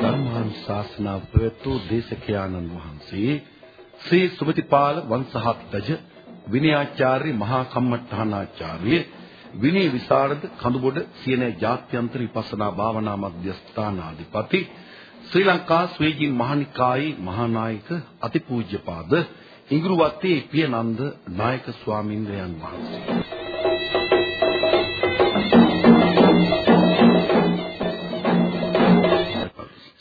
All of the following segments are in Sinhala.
ධර්මානුශාසනාව ප්‍රවතු දේශකයාණන් වහන්සේ ශ්‍රී සුමතිපාල වංශහත්ජ විනයාචාර්ය මහා කම්මඨානාචාර්ය විනය විසරද කඳුබොඩ සියන ජාත්‍යන්තර විපස්සනා භාවනා මධ්‍යස්ථානාධිපති ශ්‍රී ලංකා ස්වේජින් මහනිකායේ මහානායක අතිපූජ්‍යපාද ඉඟුරුවත්තේ පියනන්ද නායක ස්වාමීන්ද්‍රයන් වහන්සේ.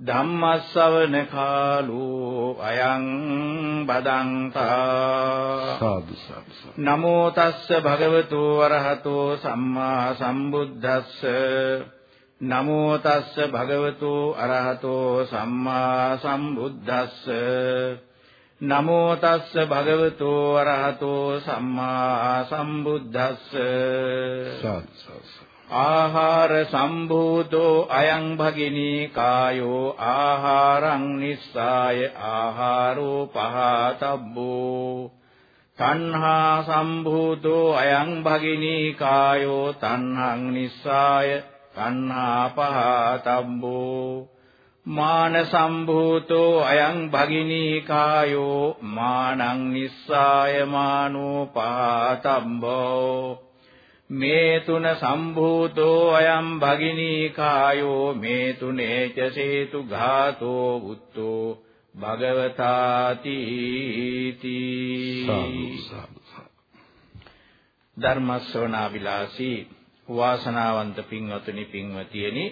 ධම්මස්සවන කාලෝ අයං බදන්තා. සාදු සාදු නමෝ තස්ස භගවතු වරහතෝ සම්මා සම්බුද්දස්ස. නමෝ තස්ස භගවතු අරහතෝ සම්මා සම්බුද්දස්ස. නමෝ තස්ස භගවතු අරහතෝ සම්මා සම්බුද්දස්ස ආහාර සම්භූතෝ අයං භගිනී කායෝ ආහාරං නිස්සාය ආහාරෝ පහතබ්බෝ තණ්හා සම්භූතෝ අයං භගිනී කායෝ තණ්හං නිස්සාය තණ්හා පහතබ්බෝ මාන සම්භූතෝ අයං භගිනී කායෝ මානං නිස්සාය මානෝ පාතම්බෝ මේ තුන සම්භූතෝ අයං භගිනී කායෝ මේ තුනේච සේතු ඝාතෝ උත්තෝ භගවතාති ධර්මස්සවනා විලාසී වාසනාවන්ත පින්වතුනි පින්වතියනි.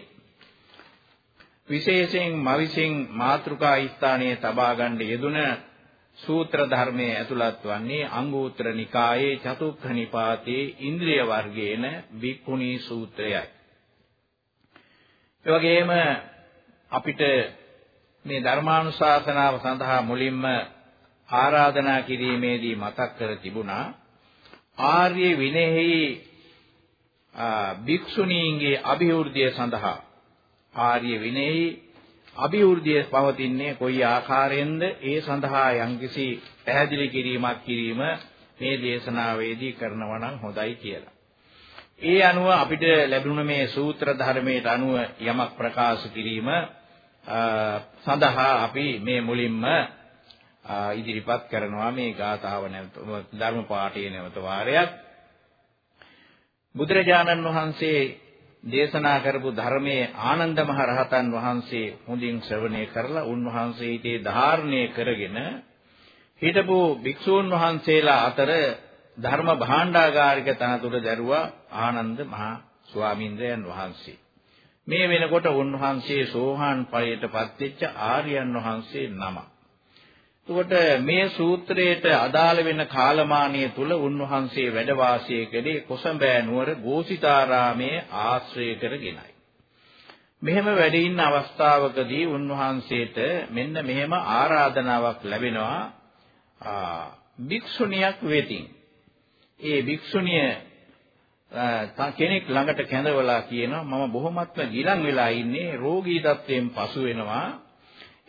විශේෂයෙන් මවිසින් මාත්‍රිකා ස්ථානයේ තබා ගන්න යෙදුන සූත්‍ර ධර්මයේ ඇතුළත් වන්නේ අංගූත්‍ර නිකායේ චතුක්ඛ නිපාතේ ඉන්ද්‍රිය වර්ගයේන වික්ඛුණී සූත්‍රයයි. ඒ වගේම අපිට මේ ධර්මානුශාසනාව සඳහා මුලින්ම ආරාධනා කිරීමේදී මතක් කර තිබුණා ආර්ය විනයෙහි භික්ෂුණීන්ගේ અભිවෘද්ධිය සඳහා ආර්ය විනයෙහි අභිවෘද්ධිය පවතින්නේ කොයි ආකාරයෙන්ද ඒ සඳහා යම්කිසි පැහැදිලි කිරීමක් කිරීම මේ දේශනාවේදී කරනවා නම් හොඳයි කියලා. ඒ අනුව අපිට ලැබුණ මේ සූත්‍ර ධර්මයට අනුව යමක් ප්‍රකාශ කිරීම සඳහා අපි මේ මුලින්ම ඉදිරිපත් කරනවා මේ ගාථාව නැවත ධර්ම පාඨයේ නැවත වාරයක් බුදුරජාණන් වහන්සේ දේශනා කරපු ධර්මයේ ආනන්ද මහ රහතන් වහන්සේ හොඳින් ශ්‍රවණය කරලා උන්වහන්සේ ඊටේ ධාරණය කරගෙන හිටපු භික්ෂූන් වහන්සේලා අතර ධර්ම භාණ්ඩාගාරික තනතුර දැරුවා ආනන්ද මහ ස්වාමීන්ද්‍රයන් වහන්සේ. මේ වෙනකොට උන්වහන්සේ සෝහාන් ඵලයටපත් වෙච්ච ආර්යයන් වහන්සේ නමක්. එතකොට මේ සූත්‍රයට අදාළ වෙන කාලමානීය තුල උන්වහන්සේ වැඩ වාසය කළේ කොසඹෑ නුවර ගෝසිතාරාමයේ ආශ්‍රය කරගෙනයි. මෙහෙම වැඩ ඉන්න අවස්ථාවකදී උන්වහන්සේට මෙන්න මෙහෙම ආරාධනාවක් ලැබෙනවා භික්ෂුණියක් වෙතින්. ඒ භික්ෂුණිය කෙනෙක් ළඟට කැඳවලා කියනවා මම බොහොමත්ම ගිලන් වෙලා ඉන්නේ රෝගී තත්වයෙන් පසු වෙනවා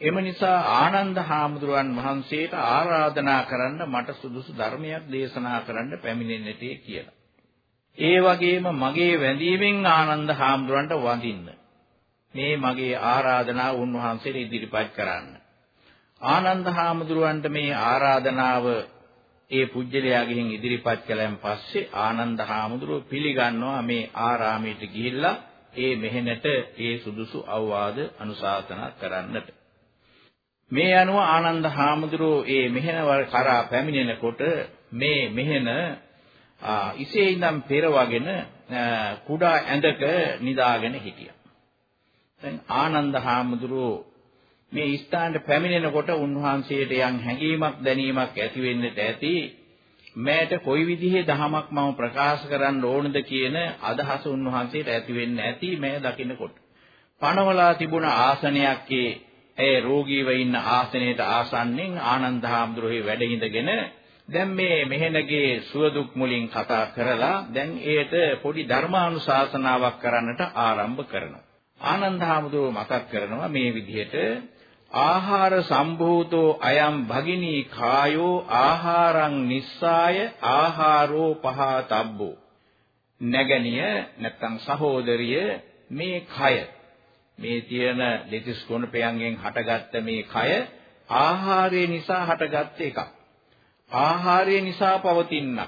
එම නිසා ආනන්ද හාමුදුරුවන් වහන්සේට ආරාධනා කරන්න මට සුදුසු ධර්මයක් දේශනා කරන්න පැමිණෙන්නට කියලා. ඒ වගේම මගේ වැඳීමෙන් ආනන්ද හාමුදුරන්ට වඳින්න. මේ මගේ ආරාධනාව උන්වහන්සේට ඉදිරිපත් කරන්න. ආනන්ද හාමුදුරුවන්ට මේ ආරාධනාව ඒ පුජ්‍යලයාගෙන් ඉදිරිපත් කළයන් පස්සේ ආනන්ද හාමුදුරුව පිළිගන්නවා මේ ආරාමයට ගිහිල්ලා ඒ මෙහෙණට ඒ සුදුසු අවවාද අනුශාසනා කරන්නට. මේ අනුව ආනන්ද හාමුදුරුවෝ ඒ මෙහෙණ කරා පැමිණෙනකොට මේ මෙහෙණ ඉසේ ඉඳන් පෙරවගෙන කුඩා ඇඳක නිදාගෙන හිටියා. දැන් ආනන්ද හාමුදුරුවෝ මේ ස්ථානට පැමිණෙනකොට උන්වහන්සේට යම් හැඟීමක් දැනීමක් ඇති වෙන්නට ඇති මෑට කොයි විදිහේ දහමක් මම ප්‍රකාශ කරන්න ඕනද කියන අදහස උන්වහන්සේට ඇති වෙන්න ඇති මෑ දකින්නකොට. පණවලා තිබුණ ආසනයක්ේ ඒ රෝගීව ඉන්න ආසනයේට ආසන්නෙන් ආනන්ද හාමුදුරුවෝ වැඩ ඉඳගෙන දැන් මේ මෙහෙණගේ සුවදුක් මුලින් කතා කරලා දැන් ඒට පොඩි ධර්මානුශාසනාවක් කරන්නට ආරම්භ කරනවා. ආනන්ද හාමුදුරුවෝ මතක් කරනවා මේ විදිහට ආහාර සම්භූතෝ අයම් භගිනී කායෝ ආහාරං නිස්සාය ආහාරෝ පහතබ්බෝ නැගණිය නැත්තම් සහෝදරිය මේ කය මේ තියෙන දෙතිස් කුණපයන්ගෙන් හටගත්ත මේ කය ආහාරය නිසා හටගත්ත එකක්. ආහාරය නිසා පවතිනක්.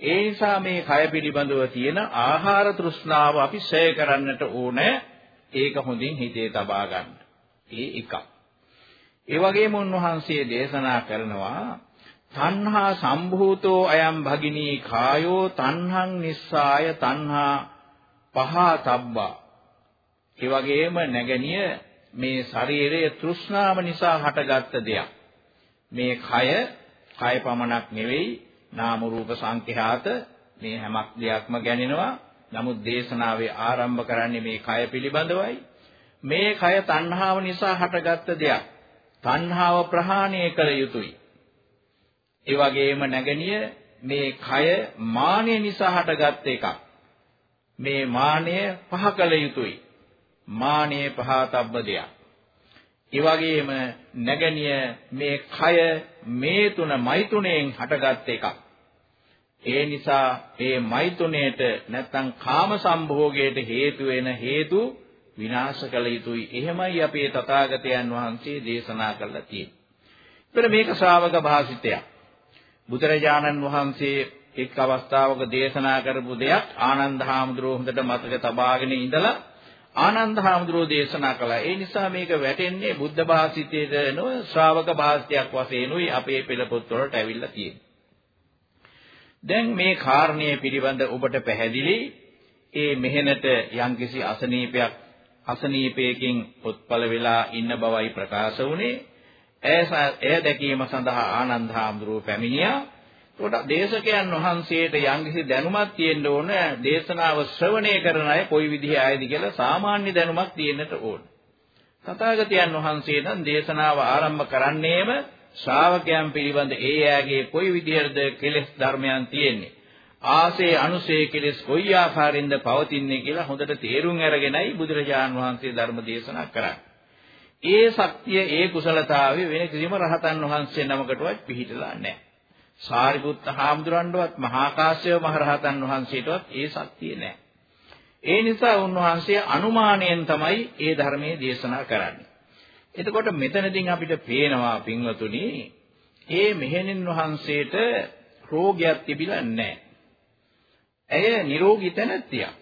ඒ නිසා මේ කය පිළිබඳව තියෙන ආහාර තෘෂ්ණාව අපි ඡය කරන්නට ඕනේ. ඒක හොඳින් හිතේ තබා ගන්න. ඒ එකක්. ඒ වගේම උන්වහන්සේ දේශනා කරනවා තණ්හා සම්භූතෝ අයම් භගිනී කායෝ තණ්හං නිස්සාය තණ්හා පහතබ්බා ඒ වගේම නැගණිය මේ ශරීරයේ තෘෂ්ණාව නිසා හටගත්ත දෙයක්. මේ කය කය පමණක් නෙවෙයි නාම රූප සංඛ්‍යාත මේ හැමක් දෙයක්ම ගැනෙනවා. නමුත් දේශනාවේ ආරම්භ කරන්නේ මේ කය පිළිබඳවයි. මේ කය තණ්හාව නිසා හටගත්ත දෙයක්. තණ්හාව ප්‍රහාණය කළ යුතුයි. ඒ වගේම නැගණිය මේ කය මානය නිසා හටගත් එකක්. මේ මානය පහ කළ යුතුයි. මානය පහතබ්බ දෙයක්. ඒ වගේම නැගණිය මේ කය මේ තුන මෛතුණයෙන් හටගත් එකක්. ඒ නිසා මේ මෛතුණයට නැත්තම් කාම සම්භෝගයට හේතු වෙන හේතු විනාශ කළ යුතුයි. එහෙමයි අපේ තථාගතයන් වහන්සේ දේශනා කළා තියෙන්නේ. ඒතර මේක ශ්‍රාවක භාසිතයක්. බුදුරජාණන් වහන්සේ එක් අවස්ථාවක දේශනා කරපු දෙයක් ආනන්ද හාමුදුරුවෝ හොඳට මතක තබාගෙන ඉඳලා ආනන්ද හාමුදුරුවෝ දේශනා කළා. ඒ නිසා මේක වැටෙන්නේ බුද්ධ භාෂිතයේ නො ශ්‍රාවක භාෂිතයක් වශයෙන්ුයි අපේ පෙළ පොත්වලට ඇවිල්ලා තියෙන්නේ. දැන් මේ කාරණය පිළිබඳ ඔබට පැහැදිලි ඒ මෙහෙණට යම්කිසි අසනීපයක් අසනීපයකින් උත්පල වෙලා ඉන්න බවයි ප්‍රකාශ වුණේ. එය දැකීම සඳහා ආනන්ද හාමුදුරුව පැමිණියා. ඒකට දේශකයන් වහන්සේට යම්කිසි දැනුමක් තියෙන්න ඕන දේශනාව ශ්‍රවණය කරන අය කොයි විදිහේ අයද කියලා සාමාන්‍ය දැනුමක් තියෙන්නට ඕන. තථාගතයන් වහන්සේ නම් දේශනාව ආරම්භ කරන්නේම ශ්‍රාවකයන් පිළිබඳ ඒ යාගේ කොයි විදිහටද කෙලෙස් ධර්මයන් තියෙන්නේ. ආසේ අනුසේ කෙලෙස් කොයි ආකාරයෙන්ද පවතින්නේ කියලා හොඳට තේරුම් අරගෙනයි බුදුරජාන් වහන්සේ ධර්ම දේශනා කරන්නේ. ඒ ශක්තිය ඒ කුසලතාවය වෙන කිසිම රහතන් වහන්සේ නමකටවත් පිහිටලා නැහැ. සාරිපුත්ත හාමුදුරන්වවත් මහා කාශ්‍යප මහ රහතන් වහන්සේටවත් ඒ ශක්තිය නැහැ. ඒ නිසා උන්වහන්සේ අනුමානයෙන් තමයි ඒ ධර්මයේ දේශනා කරන්නේ. එතකොට මෙතනදී අපිට පේනවා පින්වතුනි, ඒ මෙහෙණින් වහන්සේට රෝගයක් තිබිලා නැහැ. ඇය නිරෝගී තැනැත්තියක්.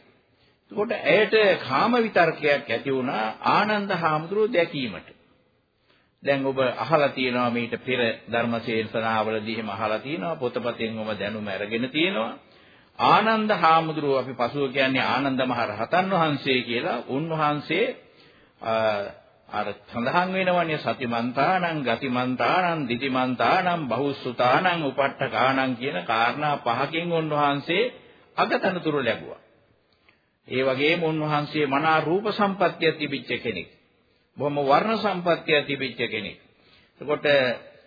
එතකොට ඇයට කාම විතර්කයක් ඇති වුණා ආනන්ද හාමුදුරුව දැකීමට. දැන් ඔබ අහලා තියෙනවා මීට පෙර ධර්මශේෂනාවලදී එහෙම අහලා තියෙනවා පොතපතෙන් ඔබ දැනුම අරගෙන තියෙනවා. ආනන්ද හාමුදුරුව අපි පසුව කියන්නේ ආනන්ද මහ රහතන් වහන්සේ කියලා උන්වහන්සේ අර සඳහන් වෙනවනේ සතිමන්තානං ගතිමන්තානං දිතිමන්තානං බහුසුතානං උපට්ඨකානං කියන කාරණා පහකින් උන්වහන්සේ අගතනතුරු ලැබුවා. ඒ වගේම උන්වහන්සේ මනා රූප සම්පත්තිය තිබිච්ච කෙනෙක්. බොහොම වර්ණ සම්පත්තිය තිබිච්ච කෙනෙක්. එතකොට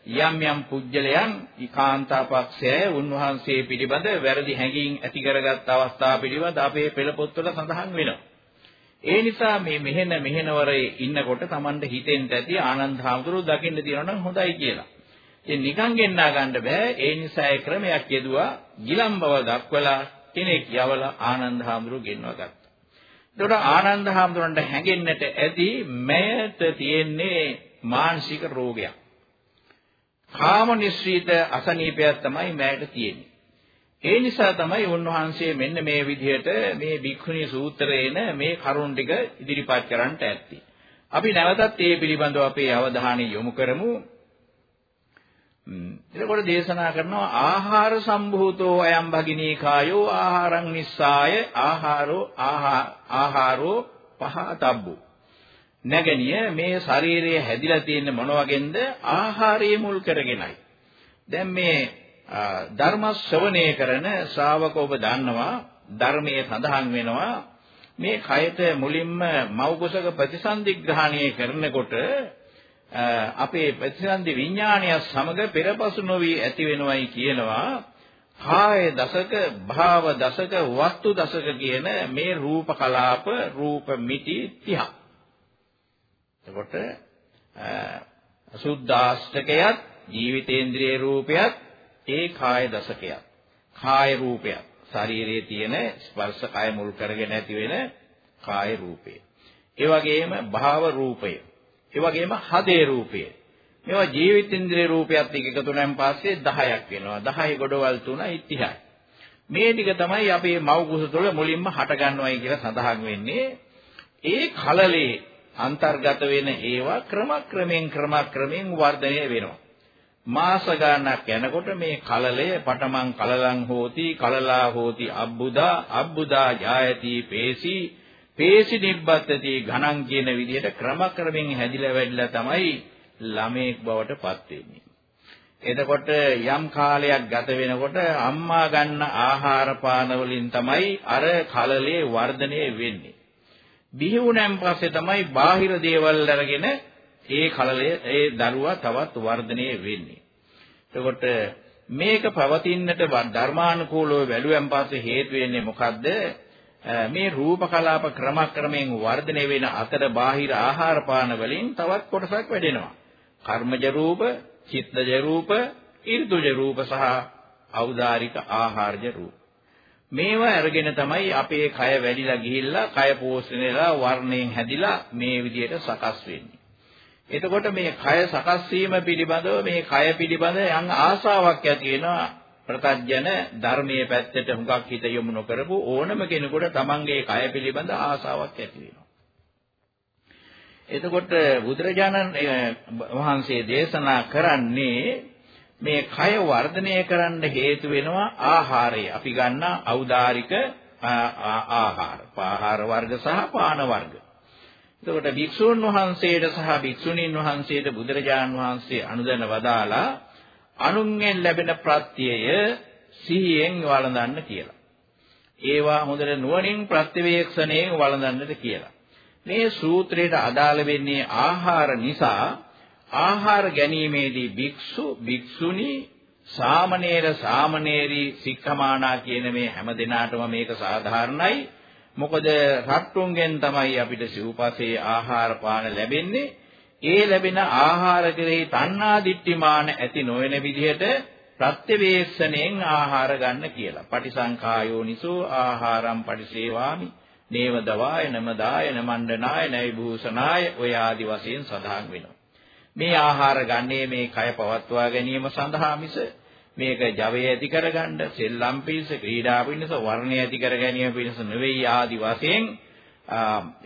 යම් යම් පුජ්‍යලයන් ඊකාන්තාපක්ෂය උන්වහන්සේ පිළිබඳ වැරදි හැඟීම් ඇති කරගත් අවස්ථා පිළිබඳ අපේ පෙළ පොත්වල සඳහන් වෙනවා. ඒ නිසා මේ මෙහෙන මෙහෙනවරේ ඉන්නකොට Tamande හිතෙන්ට ඇති ආනන්ද හාමුදුරුවෝ දකින්න තියෙනවා නම් හොඳයි කියලා. ඉතින් නිකන් ගෙන්නා ගන්න බෑ. ඒ නිසා ඒ ක්‍රමයක් යෙදුවා ගිලම් බව දක්වලා කෙනෙක් යවලා ආනන්ද හාමුදුරුව ගෙන්වා ගත්තා. එතකොට ආනන්ද හාමුදුරන්ට හැඟෙන්නට ඇති මෑත තියෙන්නේ මානසික රෝගයක්. කාම නිශ්චිත අසනීපයක් තමයි මෑට තියෙන්නේ. ඒ නිසා තමයි උන්වහන්සේ මෙන්න මේ විදිහට මේ භික්ඛුනී සූත්‍රයේන මේ කරුණ ටික ඉදිරිපත් කරන්නට ඇත්තේ. අපි නැවතත් මේ පිළිබඳව අපේ අවධානය යොමු කරමු. එතකොට දේශනා කරනවා ආහාර සම්භූතෝ අයම් භගිනී කායෝ ආහාරං නිස්සාය ආහාරෝ ආහාරෝ පහතබ්බු. නැගණිය මේ ශරීරය හැදිලා තියෙන මොන වගේන්ද? ආහාරයේ මුල් කරගෙනයි. දැන් මේ ධර්ම ශ්‍රවණය කරන ශ්‍රාවක ඔබ දන්නවා ධර්මයේ සඳහන් වෙනවා මේ කයට මුලින්ම මව් කුසක ප්‍රතිසන්දිග්‍රහණය කරනකොට අපේ ප්‍රතිසන්දි විඥානය සමග පෙරපසු නොවි ඇති වෙනවයි කියනවා. කාය දසක භාව දසක වස්තු දසක කියන මේ රූප කලාප රූප මිටි 30 එතකොට සුද්ධාෂ්ටකයත් ජීවිතේන්ද්‍රිය රූපයත් ඒ කාය දසකයක් කාය රූපයක් ශරීරයේ තියෙන ස්පර්ශ කය මුල් කරගෙන ඇති වෙන කාය රූපය. ඒ වගේම භාව රූපය. ඒ වගේම හදේ රූපය. මේවා ජීවිතේන්ද්‍රිය රූපයත් එක්ක එකතු වෙනන් පස්සේ 10ක් වෙනවා. 10 ගොඩවල් 3යි 30යි මේ ටික තමයි අපේ මව් කුස තුළ මුලින්ම හට ගන්නවයි කියලා සඳහන් වෙන්නේ. ඒ කලලේ අන්තර්ගත වෙන ඒවා ක්‍රමක්‍රමෙන් ක්‍රමක්‍රමෙන් වර්ධනය වෙනවා. මාස ගණනක් යනකොට මේ කලලය පටමන් කලලං හෝති කලලා හෝති අබ්බුදා අබ්බුදා ජායති පේසි පේසි නිබ්බත්තති ඝනං කියන විදිහට ක්‍රමක්‍රමෙන් හැදිලා වැඩිලා තමයි ළමෙක් බවට පත් වෙන්නේ. එතකොට යම් කාලයක් ගත වෙනකොට අම්මා ගන්න ආහාර පාන වලින් තමයි අර කලලේ වර්ධනය වෙන්නේ. බිහි වුණාන් පස්සේ තමයි බාහිර දේවල් අරගෙන ඒ කලලය ඒ දරුවා තවත් වර්ධනය වෙන්නේ. එතකොට මේක පවතින්නට ධර්මානුකූලව වැළුවෙන් පස්සේ හේතු වෙන්නේ මොකද්ද? මේ රූප කලාප ක්‍රමක්‍රමයෙන් වර්ධනය වෙන අතර බාහිර ආහාර පාන වලින් තවත් කොටසක් වැඩෙනවා. කර්මජ රූප, චිත්තජ රූප, ඍතුජ රූප සහ ඖදාරික ආහාරජ රූප. මේවා අරගෙන තමයි අපේ කය වැඩිලා ගිහිල්ලා කය පෝෂණයලා වර්ණයෙන් හැදිලා මේ විදිහට සකස් වෙන්නේ. එතකොට මේ කය සකස් වීම පිළිබඳව මේ කය පිළිබඳ යම් ආසාවක් ඇති වෙනවා ප්‍රතඥ ධර්මයේ පැත්තට හුඟක් හිත යොමු නොකරපු ඕනම කෙනෙකුට තමන්ගේ කය පිළිබඳ ආසාවක් ඇති වෙනවා. එතකොට බුදුරජාණන් වහන්සේ දේශනා කරන්නේ මේ කය වර්ධනය කරන්න හේතු වෙනවා ආහාරය. අපි ගන්න ඖදාරික ආහාර. ආහාර වර්ග සහ පාන වර්ග. එතකොට භික්ෂුන් වහන්සේට සහ භික්ෂුණීන් වහන්සේට බුදුරජාණන් වහන්සේ අනුදැන වදාලා අනුන්ගෙන් ලැබෙන ප්‍රත්‍යය සිහියෙන් වළඳන්න කියලා. ඒවා හොඳට නුවණින් ප්‍රත්‍යවේක්ෂණයෙන් වළඳන්නට කියලා. මේ සූත්‍රයට අදාළ වෙන්නේ ආහාර නිසා ආහාර ගැනීමේදී භික්ෂු භික්ෂුණී සාමණේර සාමණේරි සික්ඛමානා කියන මේ හැම දිනාටම මේක සාධාරණයි මොකද රට්ටුන්ගෙන් තමයි අපිට සිව්පසේ ආහාර පාන ලැබෙන්නේ ඒ ලැබෙන ආහාර කෙරෙහි තණ්හා දිට්ඨිමාන ඇති නොවන විදිහට ප්‍රත්‍යවේක්ෂණයෙන් ආහාර ගන්න කියලා. පටිසංඛායෝනිසෝ ආහාරම් පටිසේවාමි. නේව දවාය නමදාය නමණ්ඩනාය නයි භූෂනාය ඔය ආදි වශයෙන් සඳහන් වෙනවා. මේ ආහාර ගන්නේ මේ කය පවත්වා ගැනීම සඳහා මිස මේක ජවය ඇති කරගන්න, සෙල්ලම් පිණිස, ක්‍රීඩා පිණිස, වර්ණය ඇති කර ගැනීම පිණිස නෙවෙයි ආදි වශයෙන්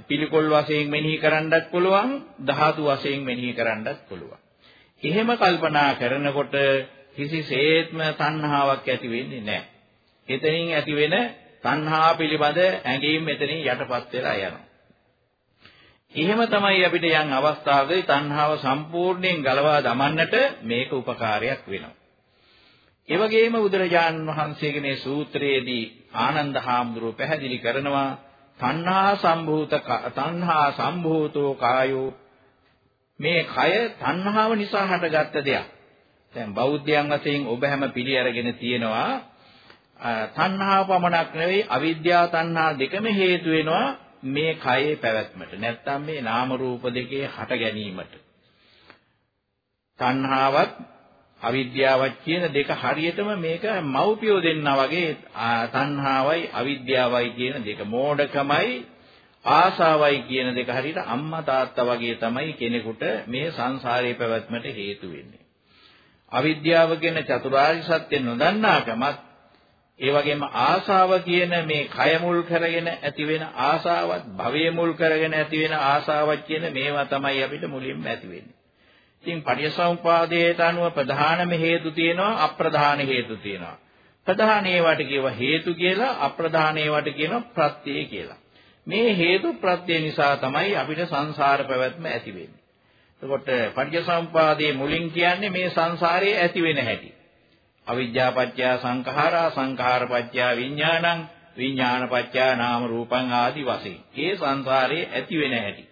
පිළිකොල් වශයෙන් මෙනෙහි කරන්නත් පුළුවන්, ධාතු වශයෙන් මෙනෙහි කරන්නත් පුළුවන්. එහෙම කල්පනා කරනකොට කිසිසේත්ම තණ්හාවක් ඇති වෙන්නේ නැහැ. එතනින් ඇති වෙන තණ්හා පිළිබඳ ඇඟීම් මෙතනින් යටපත් වෙලා යනවා. එහෙම තමයි අපිට යම් අවස්ථාවකදී තණ්හාව සම්පූර්ණයෙන් ගලවා දමන්නට මේක උපකාරයක් වෙනවා. ඒ වගේම බුදුරජාණන් වහන්සේගේ මේ සූත්‍රයේදී ආනන්ද හාමුදුරුව පැහැදිලි කරනවා තණ්හා සම්භූත තණ්හා සම්භූතෝ කායෝ. මේ කය තණ්හාව නිසා හටගත්ත දෙයක්. දැන් බෞද්ධයන් වශයෙන් ඔබ හැම පිළි අරගෙන තියෙනවා තණ්හාව පමණක් නෙවෙයි අවිද්‍යාව තණ්හා දෙකම හේතු වෙනවා මේ කයේ පැවැත්මට. නැත්තම් මේ නාම රූප දෙකේ හට ගැනීමට. තණ්හාවත් අවිද්‍යාවත් කියන දෙක හරියටම මේක මව්පියෝ දෙන්නා වගේ තණ්හාවයි අවිද්‍යාවයි කියන දෙක මෝඩකමයි ආසාවයි කියන දෙක හරියට අම්මා තාත්තා වගේ තමයි කෙනෙකුට මේ සංසාරේ පැවැත්මට හේතු වෙන්නේ අවිද්‍යාව කියන චතුරාර්ය සත්‍ය නොදන්නාකමත් ඒ වගේම ආසාව කියන මේ කය මුල් කරගෙන ඇති වෙන ආසාවත් භවය මුල් කරගෙන ඇති වෙන ආසාවත් කියන මේවා තමයි අපිට මුලින්ම ඇති වෙන්නේ. ඉතින් පටිච්චසමුපාදයට අනුව ප්‍රධානම හේතු තියෙනවා අප්‍රධාන හේතු තියෙනවා. ප්‍රධාන ඒවාට කියව හේතු කියලා අප්‍රධාන ඒවාට කියනවා ප්‍රත්‍ය කියලා. මේ හේතු ප්‍රත්‍ය නිසා තමයි අපිට සංසාර පැවැත්ම ඇති වෙන්නේ. එතකොට පටිච්චසමුපාදයේ මුලින් කියන්නේ මේ සංසාරයේ ඇති වෙන හැටි. අවිජ්ජා පත්‍ය සංඛාරා සංඛාර පත්‍ය විඥානං විඥාන පත්‍ය නාම රූපං ආදි වශයෙන්. ඒ සංසාරයේ ඇති වෙන හැටි.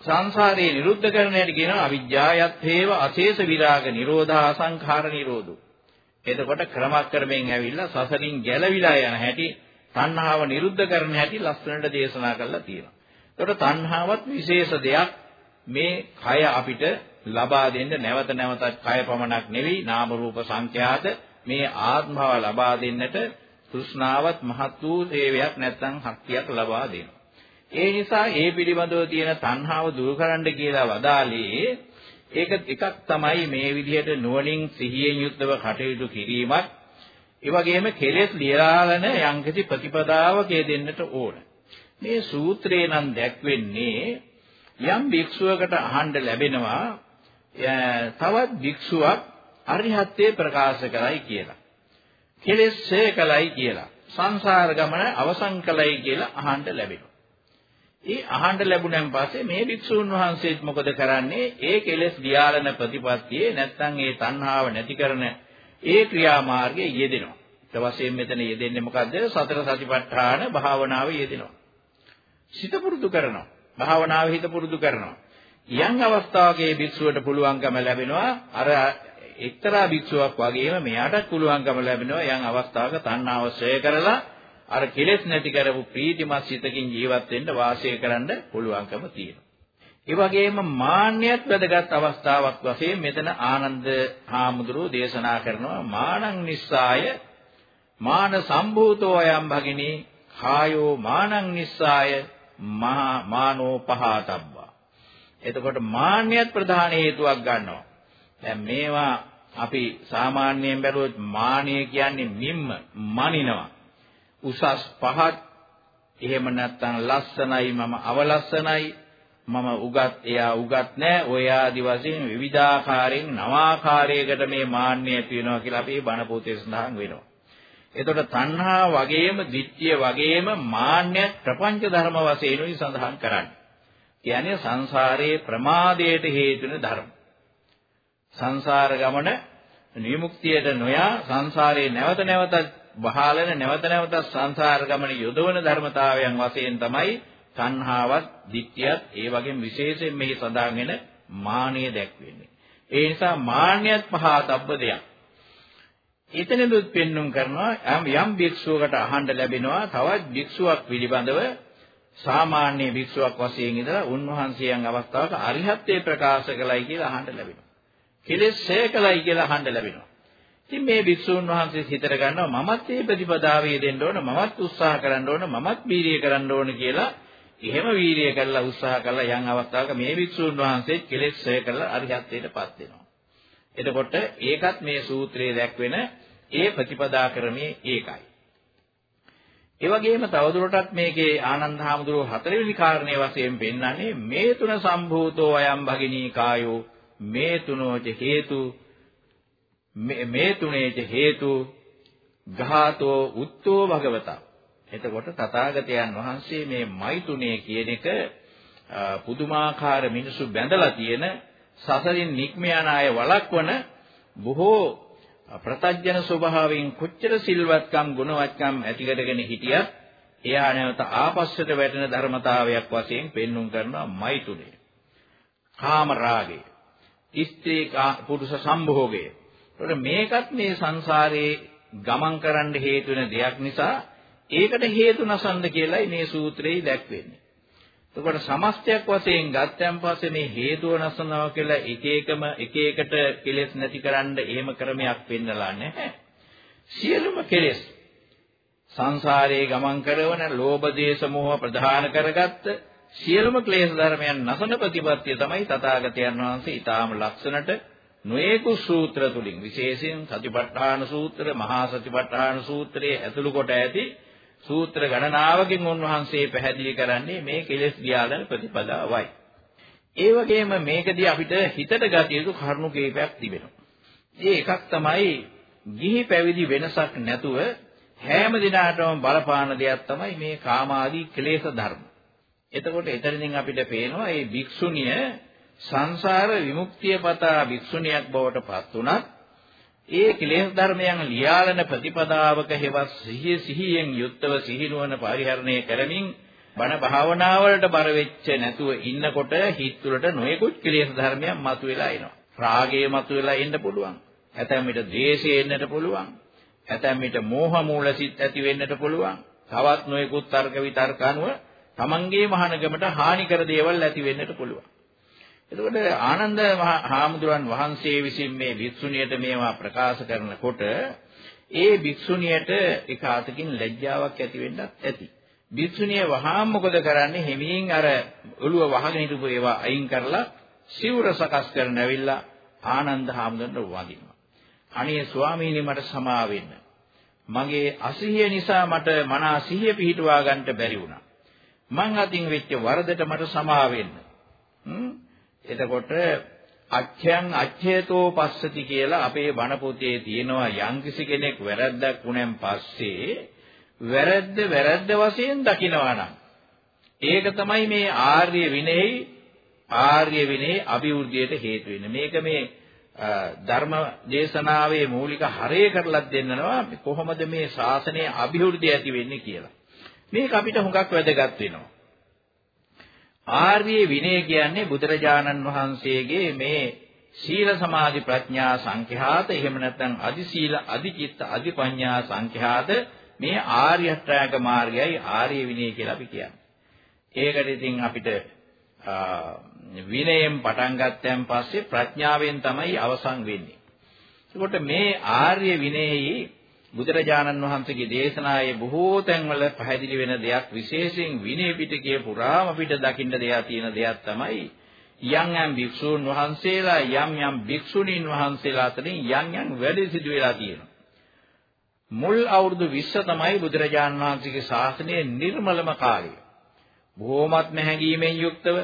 සංසාරේ නිරුද්ධ කරන හැටි කියනවා අවිජ්ජායත් හේව අශේෂ විරාග නිරෝධා අසංඛාර නිරෝධෝ. එතකොට ක්‍රමක්‍රමයෙන් ඇවිල්ලා සසරින් ගැලවිලා යන හැටි තණ්හාව නිරුද්ධ කරන හැටි ලස්සනට දේශනා කරලා තියෙනවා. එතකොට තණ්හාවත් විශේෂ දෙයක් මේ කය අපිට ලබා දෙන්න නැවත නැවතත් කය පමණක් නෙවෙයි නාම රූප සංඛ්‍යාත මේ ආත්මව ලබා දෙන්නට තෘෂ්ණාවත් මහත් වූ සේවයක් නැත්නම් ශක්තියක් ලබා දෙනවා. ඒ නිසා ඒ පිළිබඳව තියෙන තණ්හාව දුරු කරන්න කියලා වදාළේ ඒක එකක් තමයි මේ විදිහට නුවණින් සිහියෙන් යුක්තව කටයුතු කිරීමත් ඒ වගේම කෙලෙස් ලියලාගෙන යම්කිසි ප්‍රතිපදාවක යෙදෙන්නට ඕන. මේ සූත්‍රේ නම් දැක්වෙන්නේ යම් භික්ෂුවකට අහන්න ලැබෙනවා තවත් භික්ෂුවක් අරිහත්ත්වේ ප්‍රකාශ කරයි කියලා. කෙලෙස් ඡේකලයි කියලා. සංසාර ගමන අවසන් කළයි කියලා අහන්න ලැබෙනවා. ඒ අහන්න ලැබුණන් පස්සේ මේ භික්ෂුන් වහන්සේත් මොකද කරන්නේ? ඒ කෙලෙස් දියාලන ප්‍රතිපත්තියේ නැත්නම් ඒ තණ්හාව නැති කරන ඒ ක්‍රියාමාර්ගයේ යෙදෙනවා. ඊට පස්සේ මෙතන යෙදෙන්නේ මොකද්ද? සතර සතිපට්ඨාන භාවනාවේ යෙදෙනවා. සිත පුරුදු කරනවා. භාවනාවේ හිත පුරුදු කරනවා. යම් අවස්ථාවක මේ භික්ෂුවට පුළුවන්කම ලැබෙනවා අර එක්තරා භික්ෂුවක් වගේම මෙයාටත් පුළුවන්කම ලැබෙනවා යම් අවස්ථාවක තණ්හාව ශ්‍රේ කරලා අර කෙලෙස් නැති කරපු ප්‍රීතිමත් සිතකින් ජීවත් වෙන්න වාසය කරන්න පුළුවන්කම තියෙනවා. ඒ වගේම මාන්නයත් වැදගත් අවස්ථාවක් වශයෙන් මෙතන ආනන්ද හාමුදුරුව දේශනා කරනවා මානං නිස්සාය මාන සම්භූතෝ අයම් භගිනී කායෝ මානං නිස්සාය මානෝ පහතබ්බා. එතකොට මාන්නයත් ප්‍රධාන හේතුවක් ගන්නවා. දැන් මේවා අපි සාමාන්‍යයෙන් බැලුවොත් මානිය කියන්නේ මිම්ම මනිනවා. උසස් පහත් එහෙම නැත්නම් ලස්සනයි මම අවලස්සනයි මම උගත් එයා උගත් නෑ ඔය ආදි වශයෙන් විවිධාකාරයෙන් නවාකාරයකට මේ මාන්නය තියෙනවා කියලා අපි බණ පොතේ සඳහන් වෙනවා. එතකොට තණ්හා වගේම ditthිය වගේම මාන්නය ප්‍රපංච ධර්ම වශයෙන්ුයි සඳහන් කරන්නේ. කියන්නේ සංසාරයේ ප්‍රමාදයට හේතු වෙන ධර්ම. සංසාර ගමන නිමුක්තියට නොයා සංසාරයේ නැවත නැවතත් බහාලන නැවත නැවත සංසාර ගමන යොදවන ධර්මතාවයන් වශයෙන් තමයි තණ්හාවත්, ditthියත් ඒ වගේම විශේෂයෙන් මෙහි සඳහන් වෙන මානිය දැක්වෙන්නේ. ඒ නිසා මාන්නයත් පහතබ්බ දෙයක්. එතනදුත් පෙන්눔 කරනවා යම් යම් භික්ෂුවකට අහන්න ලැබෙනවා තවත් භික්ෂුවක් පිළිබඳව සාමාන්‍ය භික්ෂුවක් වශයෙන් ඉඳලා උන්වහන්සේයන් අවස්ථාවක අරිහත්ත්වේ ප්‍රකාශ කළයි කියලා අහන්න ලැබෙනවා. කෙලෙස් ඡේකලයි කියලා අහන්න ලැබෙනවා. ඉතින් මේ භික්ෂුන් වහන්සේ හිතට ගන්නවා මමත් මේ ප්‍රතිපදාවේ දෙන්න ඕන මමත් උත්සාහ කරන්න ඕන මමත් වීරිය කරන්න ඕන කියලා එහෙම වීරිය කරලා උත්සාහ කරලා යම් අවස්ථාවක මේ භික්ෂුන් වහන්සේ කෙලෙස් ඡය කරලා අරිහත්ත්වයටපත් වෙනවා. එතකොට ඒකත් මේ සූත්‍රයේ දැක්වෙන ඒ ප්‍රතිපදා ක්‍රමයේ ඒකයි. ඒ වගේම තවදුරටත් මේකේ ආනන්ද හාමුදුරුවෝ හතරවෙනි කාරණේ වශයෙන් පෙන්වන්නේ මේ තුන සම්භූතෝ අයම් භගිනී කායෝ මේ තුනෝච හේතු මේ තුනේච හේතු ඝාතෝ උත්තෝ භගවතා. එතකොට තථාගතයන් වහන්සේ මේ මෛතුනේ කියන එක පුදුමාකාර මිනිසු බැඳලා තියෙන සසරින් නික්ම යන අය වළක්වන බොහෝ ප්‍රතඥ ස්වභාවයෙන් කොච්චර සිල්වත්කම් ගුණවත්කම් ඇති කරගෙන හිටියත් එයා නැවත ආපස්සට වැටෙන ධර්මතාවයක් වශයෙන් පෙන්눔 කරනවා මෛතුනේ. කාම රාගය ස්ත්‍රී පුරුෂ සම්භෝගය. ඒකට මේකත් මේ සංසාරේ ගමන් කරන්න හේතු වෙන දෙයක් නිසා ඒකට හේතු නසන්න කියලායි මේ සූත්‍රයේ දැක්වෙන්නේ. එතකොට සමස්තයක් වශයෙන් ගත්තන් පස්සේ මේ හේතුව නසනවා කියලා එක එකම එක එකට කෙලෙස් නැතිකරන්න එහෙම ක්‍රමයක් පෙන්නලා නැහැ. සියලුම කෙලෙස් සංසාරයේ ගමන් කරන ලෝභ දේශ මොහ ප්‍රධාන කරගත්ත සියලුම ක්ලේශ ධර්මයන් නසන ප්‍රතිපත්තිය තමයි තථාගතයන් වහන්සේ ඊටාම ලක්ෂණට නොයෙකු සූත්‍ර තුලින් විශේෂයෙන් සතිපට්ඨාන සූත්‍ර, මහා සතිපට්ඨාන සූත්‍රයේ ඇතුළු කොට ඇති සූත්‍ර ගණනාවකින් උන්වහන්සේ පැහැදිලි කරන්නේ මේ කෙලෙස් දියාලන ප්‍රතිපදාවයි. ඒ වගේම මේකදී අපිට හිතට ගත යුතු කරුණු කීපයක් තිබෙනවා. ඒ එකක් තමයි ගිහි පැවිදි වෙනසක් නැතුව හැම දිනාටම බලපාන දෙයක් තමයි මේ කාමාදී ක්ලේශ ධර්ම. එතකොට එතනින් අපිට පේනවා මේ භික්ෂුණිය සංසාර විමුක්තිය පතා භික්ෂුණියක් බවට පත් උනත් ඒ කෙලෙස් ධර්මයන් ලියාලන ප්‍රතිපදාවක හේවත් සිහිය සිහියෙන් යුක්තව සිහිනුවන පරිහරණය කරමින් බණ භාවනා වලට බර වෙච්ච නැතුව ඉන්නකොට හිත තුළට නොයෙකුත් කෙලෙස් ධර්මයන් මතුවලා එනවා. රාගය මතුවලා එන්න පුළුවන්. ඇතැම් විට ද්වේෂය එන්නට පුළුවන්. ඇතැම් විට මෝහ මූල සිත් ඇති වෙන්නට පුළුවන්. තවත් නොයෙකුත් තර්ක විතර්ක අනුව තමන්ගේ මහානගමට හානි කර දේවල් ඇති වෙන්නට පුළුවන්. එතකොට ආනන්ද හාමුදුරන් වහන්සේ විසින් මේ භික්ෂුණියට මේවා ප්‍රකාශ කරනකොට ඒ භික්ෂුණියට එක අතකින් ලැජ්ජාවක් ඇති වෙන්නත් ඇති. භික්ෂුණිය වහාම මොකද කරන්නේ? හිමින් අර ඔළුව වහගෙන හිටපු ඒවා අයින් කරලා සිවුර සකස් කරන ඇවිල්ලා ආනන්ද හාමුදුරන්ට වදිනවා. අනේ ස්වාමීනි මට සමා වෙන්න. මගේ අසිහිය නිසා මට මනා සිහිය පිහිටුවා ගන්නට බැරි වුණා. මං අතින් වෙච්ච වරදට මට සමා වෙන්න. එතකොට අච්ඡයන් අච්ඡේතෝ පස්සති කියලා අපේ බණ පොතේ තියෙනවා යම්කිසි කෙනෙක් වැරද්දක් වුණෙන් පස්සේ වැරද්ද වැරද්ද වශයෙන් දකිනවා නම් ඒක තමයි මේ ආර්ය විනයෙහි ආර්ය විනයේ අභිවෘද්ධියට හේතු වෙන්නේ. මේක මේ ධර්ම දේශනාවේ මූලික හරය කරලා දෙන්නනවා කොහොමද මේ ශාසනයේ අභිවෘද්ධිය ඇති වෙන්නේ කියලා. මේක අපිට හුඟක් වැදගත් වෙනවා. ආර්ය විනය කියන්නේ බුදුරජාණන් වහන්සේගේ මේ සීල සමාධි ප්‍රඥා සංඛ්‍යාත එහෙම නැත්නම් අදි සීල අදි චිත්ත අදි පඤ්ඤා සංඛ්‍යාත මේ ආර්ය අෂ්ටාංග මාර්ගයයි ආර්ය විනය කියලා අපි කියන්නේ. ඒකට ඉතින් අපිට විනයෙන් පටන් ගත්තන් පස්සේ ප්‍රඥාවෙන් තමයි අවසන් වෙන්නේ. ඒකොට මේ ආර්ය විනයෙහි බුදුරජාණන් වහන්සේගේ දේශනාවේ බොහෝ තැන්වල පැහැදිලි වෙන දෙයක් විශේෂයෙන් විනය පිටකයේ පුරාම අපිට දකින්න දෙයක් තියෙන දෙයක් තමයි යම් යම් භික්ෂූන් වහන්සේලා යම් යම් භික්ෂුණීන් වහන්සේලා අතරින් යම් යම් වැඩ සිදු වෙලා තියෙනවා. මුල් අවුරුදු 20 තමයි බුදුරජාණන් වහන්සේගේ ශාසනයේ නිර්මලම කාලය. බොහෝමත්ම හැඟීමෙන් යුක්තව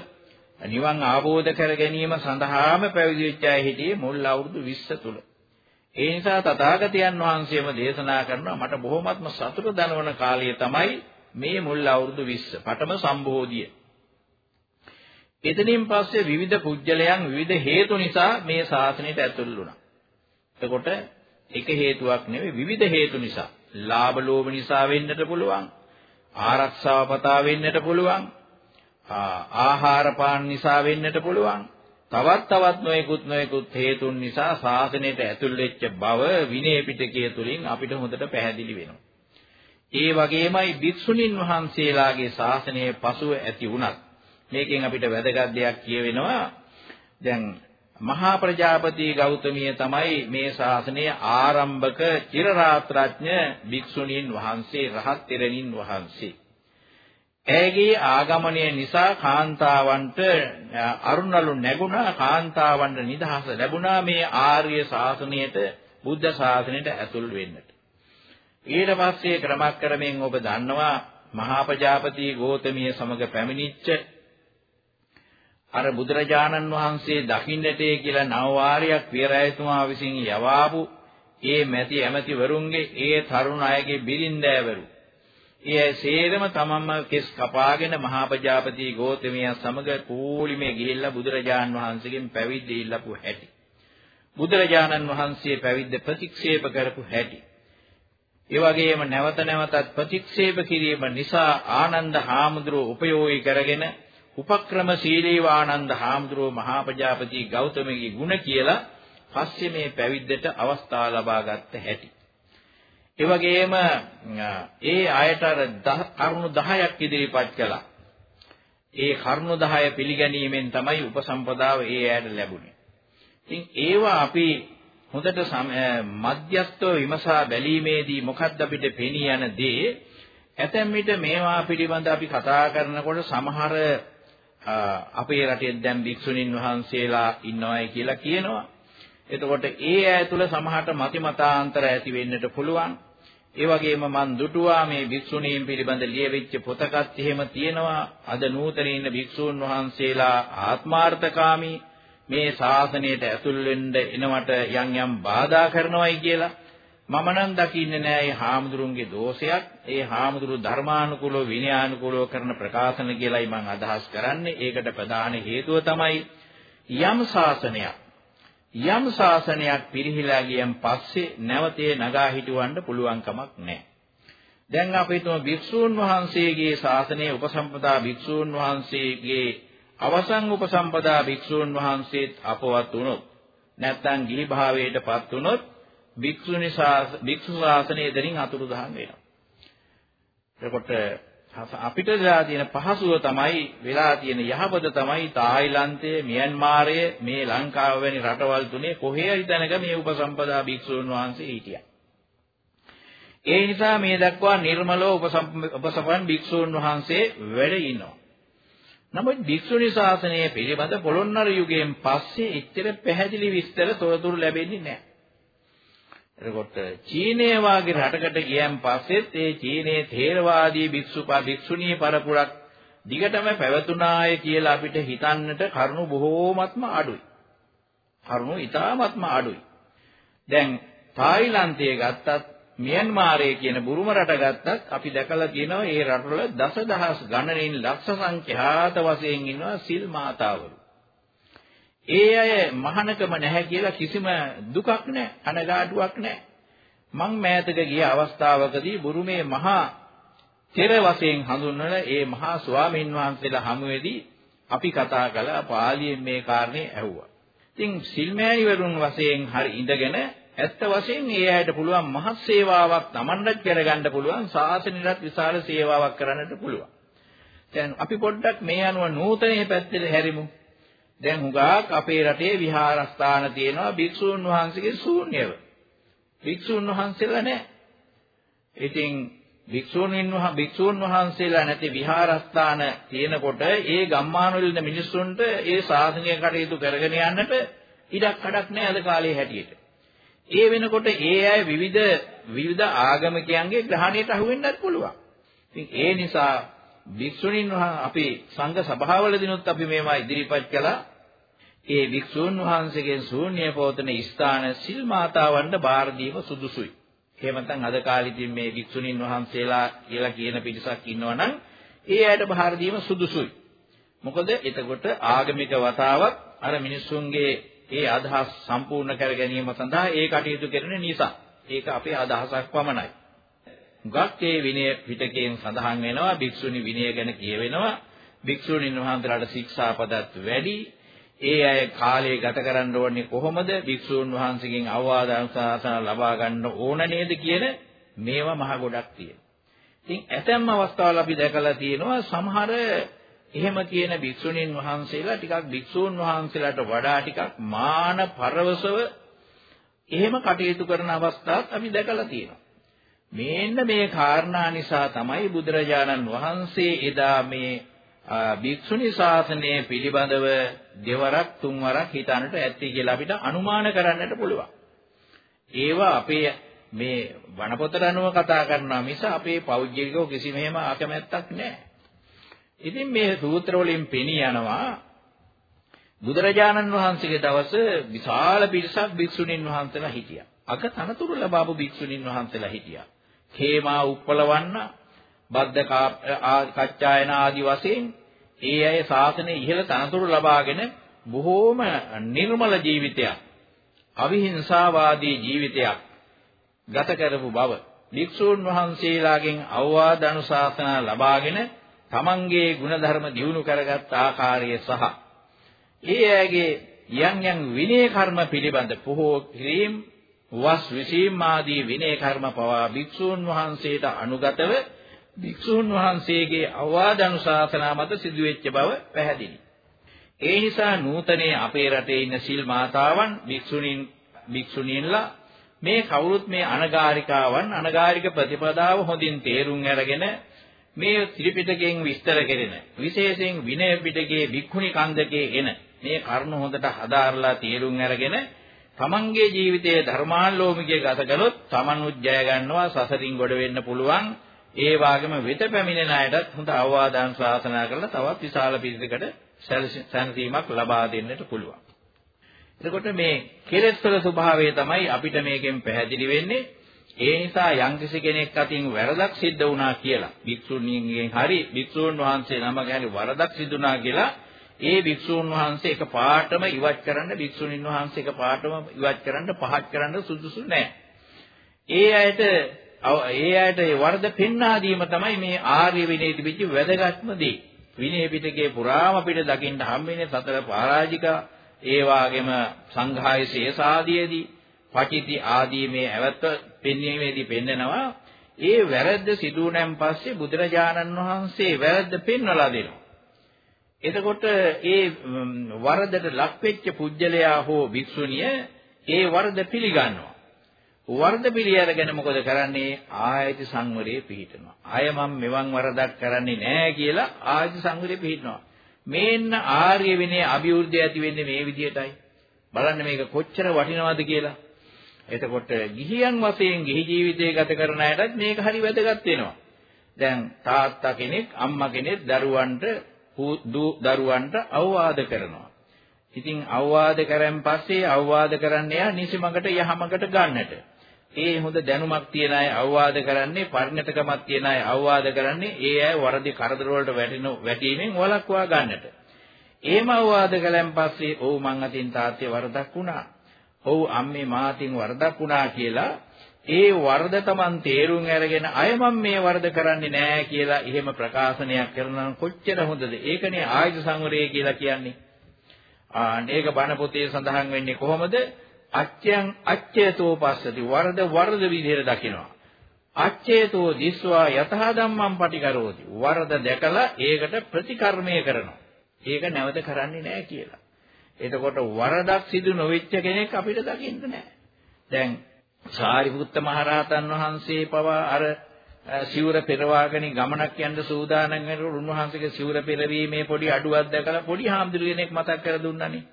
නිවන් ආબોධ කර ගැනීම සඳහාම පැවිදි වෙච්ච අය හිටියේ මුල් අවුරුදු 20 තුල. ඒ නිසා තථාගතයන් වහන්සේම දේශනා කරනවා මට බොහොමත්ම සතුට දනවන කාලය තමයි මේ මුල් අවුරුදු 20 පඨම සම්බෝධිය. එතනින් පස්සේ විවිධ කුජලයන් විවිධ හේතු නිසා මේ ශාසනයට ඇතුල් වුණා. එතකොට එක හේතුවක් නෙවෙයි විවිධ හේතු නිසා. ලාභ ලෝභ නිසා වෙන්නට පුළුවන්. ආරක්ෂාව පතා වෙන්නට පුළුවන්. ආහාර පාන නිසා වෙන්නට පුළුවන්. තවත් තවත් නොයෙකුත් නොයෙකුත් හේතුන් නිසා ශාසනයට ඇතුල් වෙච්ච බව විනය පිටකය තුලින් අපිට හොඳට පැහැදිලි වෙනවා. ඒ වගේමයි භික්ෂුණීන් වහන්සේලාගේ ශාසනයේ පසුව ඇති වුණත් මේකෙන් අපිට වැදගත් දෙයක් කියවෙනවා. දැන් මහා ප්‍රජාපති ගෞතමිය තමයි මේ ශාසනයේ ආරම්භක චිරරාත්‍රඥ භික්ෂුණීන් වහන්සේ රහත් තෙරණින් වහන්සේ. ඇයගේ ආගමනය නිසා කාන්තාවන්ට අරුණලු නැගුණා කාන්තාවන්ට නිදහස ලැබුණා මේ ආර්ය ශාසනයට බුද්ධ ශාසනයට ඇතුල් වෙන්නට. ඊට පස්සේ ක්‍රමක්‍රමයෙන් ඔබ දන්නවා මහා ප්‍රජාපති ගෝතමිය සමග පැමිණිච්ච අර බුදුරජාණන් වහන්සේ දකින්නටේ කියලා නව වාරයක් පියරැයතුමා විසින් යවාපු ඒ මැති ඇමතිවරුන්ගේ ඒ තරුණ අයගේ බිරින්දෑවරු ඒ සේරම තමන්ම කෙස් කපාගෙන මහා ප්‍රජාපති ගෝතමිය සමග කූලිමේ ගිහිල්ලා බුදුරජාණන් වහන්සේගෙන් පැවිද්ද ඉල්ලපු හැටි. බුදුරජාණන් වහන්සේ පැවිද්ද ප්‍රතික්ෂේප කරපු හැටි. ඒ වගේම නැවත නැවතත් ප්‍රතික්ෂේප කිරීම නිසා ආනන්ද හාමුදුරුව උපයෝගී කරගෙන උපක්‍රමශීලීව ආනන්ද හාමුදුරුව මහා ප්‍රජාපති ගෞතමගේ ගුණ කියලා පස්සේ මේ පැවිද්දට අවස්ථාව ලබා ගත්ත හැටි. ඒ වගේම ඒ අයට අර කරුණු 10ක් ඉදිරිපත් කළා. ඒ කරුණු 10 පිළිගැනීමෙන් තමයි උපසම්පදාව ඒ ඇයට ලැබුණේ. ඉතින් ඒවා අපි හොඳට මධ්‍යස්තව විමසා බැලීමේදී මොකක්ද අපිට පෙනී යන දේ ඇතැම් විට මේවා පිළිබඳ අපි කතා කරනකොට සමහර අපේ රටේ දැන් භික්ෂුණීන් වහන්සේලා ඉන්නවයි කියලා කියනවා. එතකොට ඒ ඇය තුල සමහරට මති මතාන්තර ඇති වෙන්නට පුළුවන්. ඒ වගේම මන් දුටුවා මේ භික්ෂුණීන් පිළිබඳ ලියවිච්ච පොතකත් එහෙම තියෙනවා. අද නූතන ඉන්න භික්ෂූන් වහන්සේලා ආත්මාර්ථකාමී මේ ශාසනයට ඇතුල් වෙන්න එනවට යම් යම් බාධා කරනවායි කියලා. මම නම් දකින්නේ නෑ මේ හාමුදුරුන්ගේ දෝෂයක්. ඒ හාමුදුරු ධර්මානුකූලව විනයානුකූලව කරන ප්‍රකාශන කියලායි මම අදහස් කරන්නේ. ඒකට ප්‍රධාන හේතුව තමයි යම් ශාසනයක් යම් ශාසනයක් පිරිහිලා ගියන් පස්සේ නැවතේ නගා හිටවන්න පුළුවන් කමක් නැහැ. දැන් අපි තුම භික්ෂූන් වහන්සේගේ ශාසනයේ උපසම්පදා භික්ෂූන් වහන්සේගේ අවසන් උපසම්පදා භික්ෂූන් වහන්සේත් අපවත් වුණොත් නැත්නම් ගිහි භාවයටපත් වුණොත් භික්ෂුනි භික්ෂු ශාසනය දෙනින් අතුරුදහන් වෙනවා. එතකොට අපිට වෙලා තියෙන පහසුව තමයි වෙලා තියෙන යහපත තමයි තායිලන්තයේ මියන්මාරය මේ ලංකාව වැනි රටවල් තුනේ කොහේ හරි තැනක මේ උපසම්පදා භික්ෂූන් වහන්සේ හිටියා. ඒ නිසා මේ දක්වා නිර්මලව උපසම්පන් භික්ෂූන් වහන්සේ වැඩ ඉන්නවා. නමුත් භික්ෂුනි ශාසනය පිළිබඳ පොළොන්නරු යුගයෙන් පස්සේ එච්චර පැහැදිලි විස්තර තොරතුරු ලැබෙන්නේ නැහැ. එතකොට චීනයේ වාගේ රටකට ගියන් පස්සෙත් ඒ චීනයේ ථේරවාදී භික්ෂුපා භික්ෂුණී පරපුරක් දිගටම පැවතුනාය කියලා අපිට හිතන්නට කරුණු බොහෝමත්ම අඩුයි. කරුණු ඉතාමත්ම අඩුයි. දැන් තායිලන්තයේ ගත්තත් මියන්මාරය කියන බුරුම රට ගත්තත් අපි දැකලා තියෙනවා ඒ රටවල දසදහස් ගණනින් ලක්ෂ සංඛ්‍යාත වශයෙන් ඉන්නවා සිල් මාතාවරු. ඒ අය මහානකම නැහැ කියලා කිසිම දුකක් නැහැ, අනගාටුවක් නැහැ. මං මෑතක ගිය අවස්ථාවකදී බුරුමේ මහා තෙර වශයෙන් හඳුන්වන ඒ මහා ස්වාමීන් වහන්සේලා හමුවේදී අපි කතා කළා පාලියෙන් මේ කාරණේ ඇහුවා. ඉතින් සිල්මෑණිවරුන් වශයෙන් හරි ඉඳගෙන ඇත්ත වශයෙන් ඒ අයට පුළුවන් මහත් සේවාවක් Tamanට කරගන්න පුළුවන් සාසනෙට විශාල සේවාවක් කරන්නට පුළුවන්. දැන් අපි පොඩ්ඩක් මේ අනුව නූතනයේ පැත්තට හැරිමු. දැන් හුඟක් අපේ රටේ විහාරස්ථාන තියෙනවා භික්ෂූන් වහන්සේගේ ශූන්‍යව. භික්ෂූන් වහන්සේලා නැහැ. ඉතින් භික්ෂූන් භික්ෂූන් වහන්සේලා නැති විහාරස්ථාන තියෙනකොට ඒ ගම්මානවල ඉන්න මිනිස්සුන්ට ඒ සාසනීය කටයුතු කරගෙන යන්නට ඉඩක් කඩක් නැහැ අද කාලේ හැටියට. ඒ වෙනකොට ඒ අය විවිධ විවිධ ආගමිකයන්ගේ ග්‍රහණයට අහු වෙන්නත් පුළුවන්. ඉතින් ඒ නිසා භික්ෂුණීන් වහන්සේ අපි සංඝ සභාවලදීනොත් අපි මේවා ඉදිරිපත් කළා. ඒ භික්ෂූන් වහන්සේගෙන් ශූන්‍ය පවතන ස්ථාන සිල් මාතාවන්ට බාර දීම සුදුසුයි. එහෙම නැත්නම් අද කාලෙදී මේ භික්ෂුණීන් වහන්සේලා කියලා කියන පිරිසක් ඉන්නවනම් ඒ අයට බාර දීම සුදුසුයි. මොකද එතකොට ආගමික වතාවක් අර මිනිස්සුන්ගේ ඒ අදහස් සම්පූර්ණ කර ගැනීම සඳහා ඒ කටයුතු කරන නිසා. ඒක අපේ අදහසක් පමණයි. ගක් ඒ විනය පිටකයෙන් සඳහන් වෙනවා භික්ෂුනි විනය ගැන කියවෙනවා භික්ෂුණීන් වහන්සේලාට ශික්ෂාපදත් වැඩි ඒ අය කාලය ගත කරන්න ඕනේ කොහොමද භික්ෂුන් වහන්සේගෙන් අවවාද අනුශාසනා ලබා ගන්න ඕන නේද කියන මේවා මහ ගොඩක් තියෙනවා. ඉතින් ඇතැම් අවස්ථාවල අපි දැකලා තියෙනවා සමහර එහෙම කියන භික්ෂුණීන් වහන්සේලා ටිකක් භික්ෂූන් වහන්සේලාට වඩා ටිකක් මාන පරවසව එහෙම කටයුතු කරන අවස්ථාත් අපි දැකලා තියෙනවා. මේන්න මේ කාරණා නිසා තමයි බුදුරජාණන් වහන්සේ එදා මේ භික්ෂුනි ශාසනය පිළිබඳව දෙවරක් තුන්වරක් හිතන්නට ඇති කියලා අපිට අනුමාන කරන්නට පුළුවන්. ඒවා අපේ මේ වනපොතට අනුව කතා කරනවා මිස අපේ පෞද්ගලිකව කිසිම එහෙම අකමැත්තක් නැහැ. ඉතින් මේ සූත්‍ර වලින් පෙනී යනවා බුදුරජාණන් වහන්සේගේ දවස විශාල පිරිසක් භික්ෂුණීන් වහන්සේලා හිටියා. අග තනතුරු ලබාපු භික්ෂුණීන් වහන්සේලා හිටියා. හේමා උප්පලවන්න බද්ද කච්චායන ආදි වශයෙන් ඒ අය ශාසනයේ ඉහළ තනතුරු ලබාගෙන බොහෝම නිර්මල ජීවිතයක් අවිහිංසාවාදී ජීවිතයක් ගත කරපු බව භික්ෂූන් වහන්සේලාගෙන් අවවාද අනුශාසනා ලබාගෙන තමන්ගේ ගුණධර්ම දියුණු කරගත් ආකාරය සහ ඒ අයගේ යම් යම් විනය කර්ම පිළිබඳ පොහෝ කිරීම වස් විසීමාදී විනය කර්ම පවා භික්ෂූන් වහන්සේට අනුගතව භික්ෂූන් වහන්සේගේ අවවාද අනුශාසනා මත සිදුවෙච්ච බව පැහැදිලි. ඒ නිසා නූතනයේ අපේ රටේ ඉන්න සිල් මාතාවන් භික්ෂුණීන් භික්ෂුණීන්ලා මේ කවුරුත් මේ අනගාരികාවන් අනගාരിക ප්‍රතිපදාව හොඳින් තේරුම් අරගෙන මේ ත්‍රිපිටකයෙන් විස්තර කෙරෙන විශේෂයෙන් විනය පිටකයේ වික්ඛුණි කන්දකේ එන මේ කරුණ හොඳට හදාarලා තේරුම් අරගෙන තමන්ගේ ජීවිතයේ ධර්මාලෝමිකයේ ගත කළොත් තමනුත් ජය ගන්නවා සසරින් ගොඩ වෙන්න පුළුවන් ඒ වගේම වෙත පැමිණෙන අයටත් හොඳ අවවාදන් ශාසනා කරලා තවත් විශාල පිරිසකට සැනසීමක් ලබා දෙන්නට පුළුවන්. එතකොට මේ කෙලෙස් වල ස්වභාවය තමයි අපිට මේකෙන් පැහැදිලි වෙන්නේ. ඒ නිසා යම්කිසි කෙනෙක් අතින් වැරදක් සිද්ධ වුණා කියලා භික්ෂුණීන්ගෙන් හරි භික්ෂූන් වහන්සේ නමක හරි වරදක් සිදු වුණා කියලා ඒ භික්ෂූන් වහන්සේ එක පාටම ඉවත් කරන්න භික්ෂුණීන් වහන්සේ එක පාටම ඉවත් කරන්න පහත් කරන්න සුදුසු නැහැ. ඒ අයට ඒ ඇයට ඒ වරද පෙන්වා දීම තමයි මේ ආර්ය විනය තිබිච්ච වැදගත්ම දේ. විනය පිටකේ පුරාම අපිට දකින්න හම්බෙන්නේ සතර පරාජිකා ඒ වාගේම සංඝාය ශේෂාදීදී පටිති ආදී මේ ඇවත්ත පෙන්වීමේදී පෙන්නනවා ඒ වැරද්ද සිදු වුණාන් පස්සේ බුදුරජාණන් වහන්සේ වැරද්ද පෙන්වලා දෙනවා. එතකොට ඒ වරදට ලක්වෙච්ච පුජ්‍යලයා හෝ භික්ෂුණිය ඒ වරද පිළිගන්නවා. වරද පිළිඅරගෙන මොකද කරන්නේ? ආයති සංවරයේ පිහිටනවා. ආය මම මෙවන් වරදක් කරන්නේ නැහැ කියලා ආයති සංවරයේ පිහිටනවා. මේන්න ආර්ය විනය අභිවෘද්ධිය ඇති වෙන්නේ මේ විදිහටයි. බලන්න මේක කොච්චර වටිනවද කියලා. එතකොට ගිහියන් වශයෙන් ගිහි ජීවිතය ගත කරන අයටත් මේක හරි වැදගත් වෙනවා. දැන් තාත්තා කෙනෙක් අම්මා කෙනෙක් දරුවන්ට දරුවන්ට අවවාද කරනවා. ඉතින් අවවාද කරන් පස්සේ අවවාද කරන්න යා නිසිමකට යහමකට ගන්නට. ඒ හොඳ දැනුමක් තියන අය අවවාද කරන්නේ පරිණතකමක් තියන අය අවවාද කරන්නේ ඒ අය වරදි කරදර වලට වැටෙන වැටීමෙන් වළක්වා ගන්නට. එහෙම අවවාද කළන් පස්සේ ඔව් මං අතින් තාත්තේ වරදක් වුණා. ඔව් අම්මේ මාතින් වරදක් වුණා කියලා ඒ වරද Taman තේරුම් අරගෙන අය මම මේ වරද කරන්නේ නෑ කියලා එහෙම ප්‍රකාශනයක් කරනවා කොච්චර හොඳද? ඒකනේ ආයුධ සංවරය කියලා කියන්නේ. ආ මේක බණ පොතේ සඳහන් වෙන්නේ කොහොමද? අච්ඡයන් අච්ඡේතෝ පස්සති. වරද වරද විදිහට දකිනවා. අච්ඡේතෝ දිස්වා යතහ ධම්මං පටිකරෝති. වරද දැකලා ඒකට ප්‍රතිකර්මය කරනවා. ඒක නැවත කරන්නේ නැහැ කියලා. එතකොට වරදක් සිදු නොවෙච්ච කෙනෙක් අපිට දකින්න නැහැ දැන් සාරිපුත්ත මහරහතන් වහන්සේ පවා අර සිවුර පෙරවාගෙන ගමනක් යන්න සූදානම් වෙනකොට උන්වහන්සේගේ සිවුර පෙරවීමේ පොඩි අඩුවක් දැකලා පොඩි හාමුදුරු කෙනෙක් මතක් කර දුන්නානේ.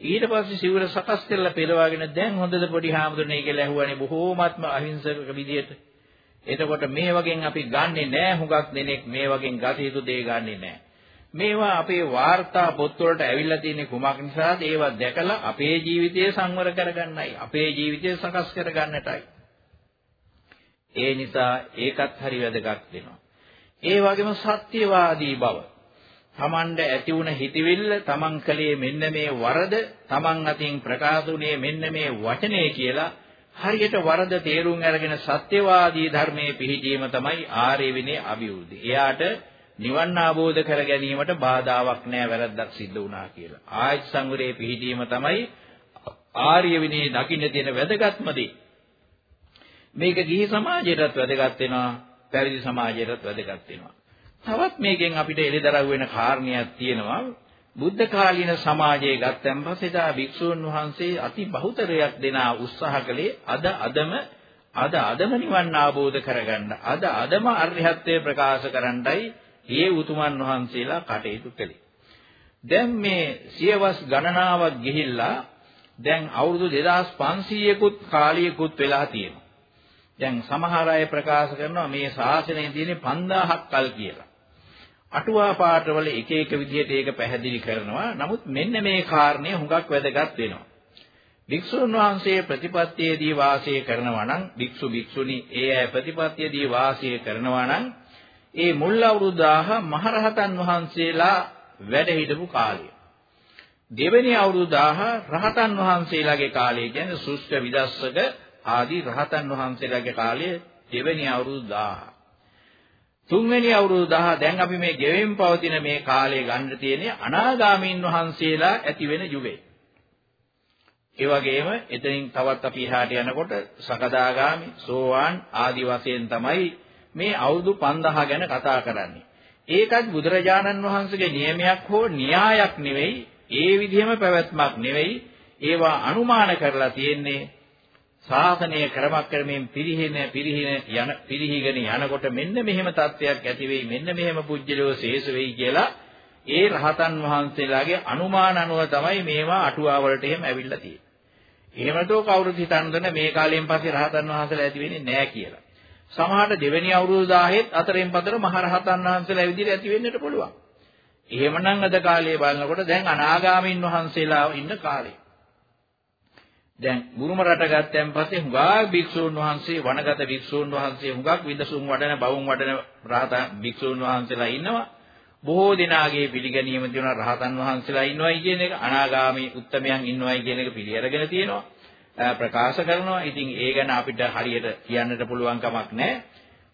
ඊට පස්සේ සිවුර සකස් කරලා පෙරවාගෙන දැන් හොඳද පොඩි හාමුදුරනේ කියලා ඇහුවානේ බොහෝමත්ම අහිංසක විදියට. එතකොට මේ වගේ අපි ගන්නෙ නෑ හුඟක් දෙනෙක් මේ වගේ ගත යුතු දේ ගන්නෙ නෑ. මේවා අපේ වාර්තා පොත්වලට ඇවිල්ලා තියෙන කුමක් නිසාද? ඒවා දැකලා අපේ ජීවිතය සංවර කරගන්නයි, අපේ ජීවිතය සකස් කරගන්නටයි. ඒ නිසා ඒකත් හරි වැදගත් වෙනවා. ඒ වගේම සත්‍යවාදී බව. Tamand ඇති වුණ හිතවිල්ල Taman කලේ මෙන්න මේ වරද Taman අතින් ප්‍රකාශුනේ මෙන්න මේ වචනේ කියලා හරියට වරද තේරුම් අරගෙන සත්‍යවාදී ධර්මයේ පිහිටීම තමයි ආර්ය විනය අභිවෘද්ධි. එයාට නිවන් අවබෝධ කර ගැනීමට බාධාවක් නැහැ වැරද්දක් සිද්ධ වුණා කියලා. ආයත් සංවරයේ පිහිටීම තමයි ආර්ය විනය දකින්න තියෙන වැදගත්ම දේ. මේක ගිහි සමාජයටත් වැදගත් වෙනවා පැවිදි සමාජයටත් වැදගත් වෙනවා තවත් මේකෙන් අපිට එළිදරව් වෙන කාරණයක් තියෙනවා බුද්ධ කාලීන සමාජයේ ගත්තන් පස්සේ දා භික්ෂුන් වහන්සේ අති බහුතරයක් දෙනා උත්සාහ කළේ අද අදම අද අදම නිවන් අවබෝධ කරගන්න අද අදම අරිහත්ත්වය ප්‍රකාශ කරන්නයි මේ උතුමන් වහන්සේලා කටයුතු කළේ දැන් මේ සියවස් ගණනාවක් ගිහිල්ලා දැන් අවුරුදු 2500කුත් කාලයකුත් වෙලා තියෙනවා දැන් සමහර අය ප්‍රකාශ කරනවා මේ ශාසනයේ තියෙන 5000ක් කල් කියලා. අටුවා පාඨවල එක එක විදිහට ඒක පැහැදිලි කරනවා. නමුත් මෙන්න මේ කාරණේ හුඟක් වැදගත් වෙනවා. භික්ෂුන් වහන්සේ ප්‍රතිපත්තියේදී වාසය කරනවා නම් භික්ෂු භික්ෂුණී ඒ අය ප්‍රතිපත්තියේදී වාසය කරනවා නම් ඒ මුල් අවුරුදු 1000 මහරහතන් වහන්සේලා වැඩ හිටපු කාලය. දෙවෙනි අවුරුදු 1000 රහතන් වහන්සේලාගේ කාලය කියන්නේ සුෂ්ඨ විදස්සක ආදී රහතන් වහන්සේලාගේ කාලය දෙවෙනි අවුරුදු 1000. තුන්වෙනි අවුරුදු 1000 දැන් අපි මේ ගෙවෙමින් පවතින මේ කාලය ගන්න තියෙන්නේ අනාගාමීන් වහන්සේලා ඇති වෙන යුගය. ඒ වගේම එතනින් තවත් අපි එහාට යනකොට සකදාගාමි, සෝවාන් ආදී වශයෙන් තමයි මේ අවුරුදු 5000 ගැන කතා කරන්නේ. ඒකත් බුදුරජාණන් වහන්සේගේ නියමයක් හෝ න්‍යායක් නෙවෙයි, ඒ විදිහම පැවැත්මක් නෙවෙයි. ඒවා අනුමාන කරලා තියෙන්නේ ශාසනය ක්‍රමක්‍රමයෙන් පිරිහින පිරිහින යන පිරිහිගෙන යනකොට මෙන්න මෙහෙම තත්ත්වයක් ඇති වෙයි මෙන්න මෙහෙම පුජ්‍යලෝ ශේෂ වෙයි කියලා ඒ රහතන් වහන්සේලාගේ අනුමාන අනුව තමයි මේවා අටුවා වලට එහෙම ඇවිල්ලා තියෙන්නේ. එහෙමතෝ කවුරුත් හිතන්නේ මේ කාලයෙන් පස්සේ රහතන් වහන්සේලා ඇති වෙන්නේ නැහැ කියලා. සමහරට දෙවෙනි අවුරුදු 10ෙත් අතරින් පතර මහ රහතන් වහන්සේලා විදිහට ඇති වෙන්නට පුළුවන්. එහෙමනම් අද කාලේ බලනකොට දැන් අනාගාමීන් වහන්සේලා ඉන්න කාලේ. දැන් බුරුම රට ගත්තන් පස්සේ හුඟක් භික්ෂූන් වහන්සේ වනගත භික්ෂූන් වහන්සේ හුඟක් විදසුන් වඩන බවුන් වඩන රහතන් භික්ෂූන් වහන්සේලා ඉන්නවා. බොහෝ දෙනාගේ පිළිගැනීම තියෙන රහතන් වහන්සේලා ඉන්නවයි කියන එක අනාගාමී උත්තමයන් ඉන්නවයි කියන එක පිළිඅරගෙන තියෙනවා. ප්‍රකාශ කරනවා. ඉතින් ඒ ගැන අපිට හරියට කියන්නට පුළුවන් කමක් නැහැ.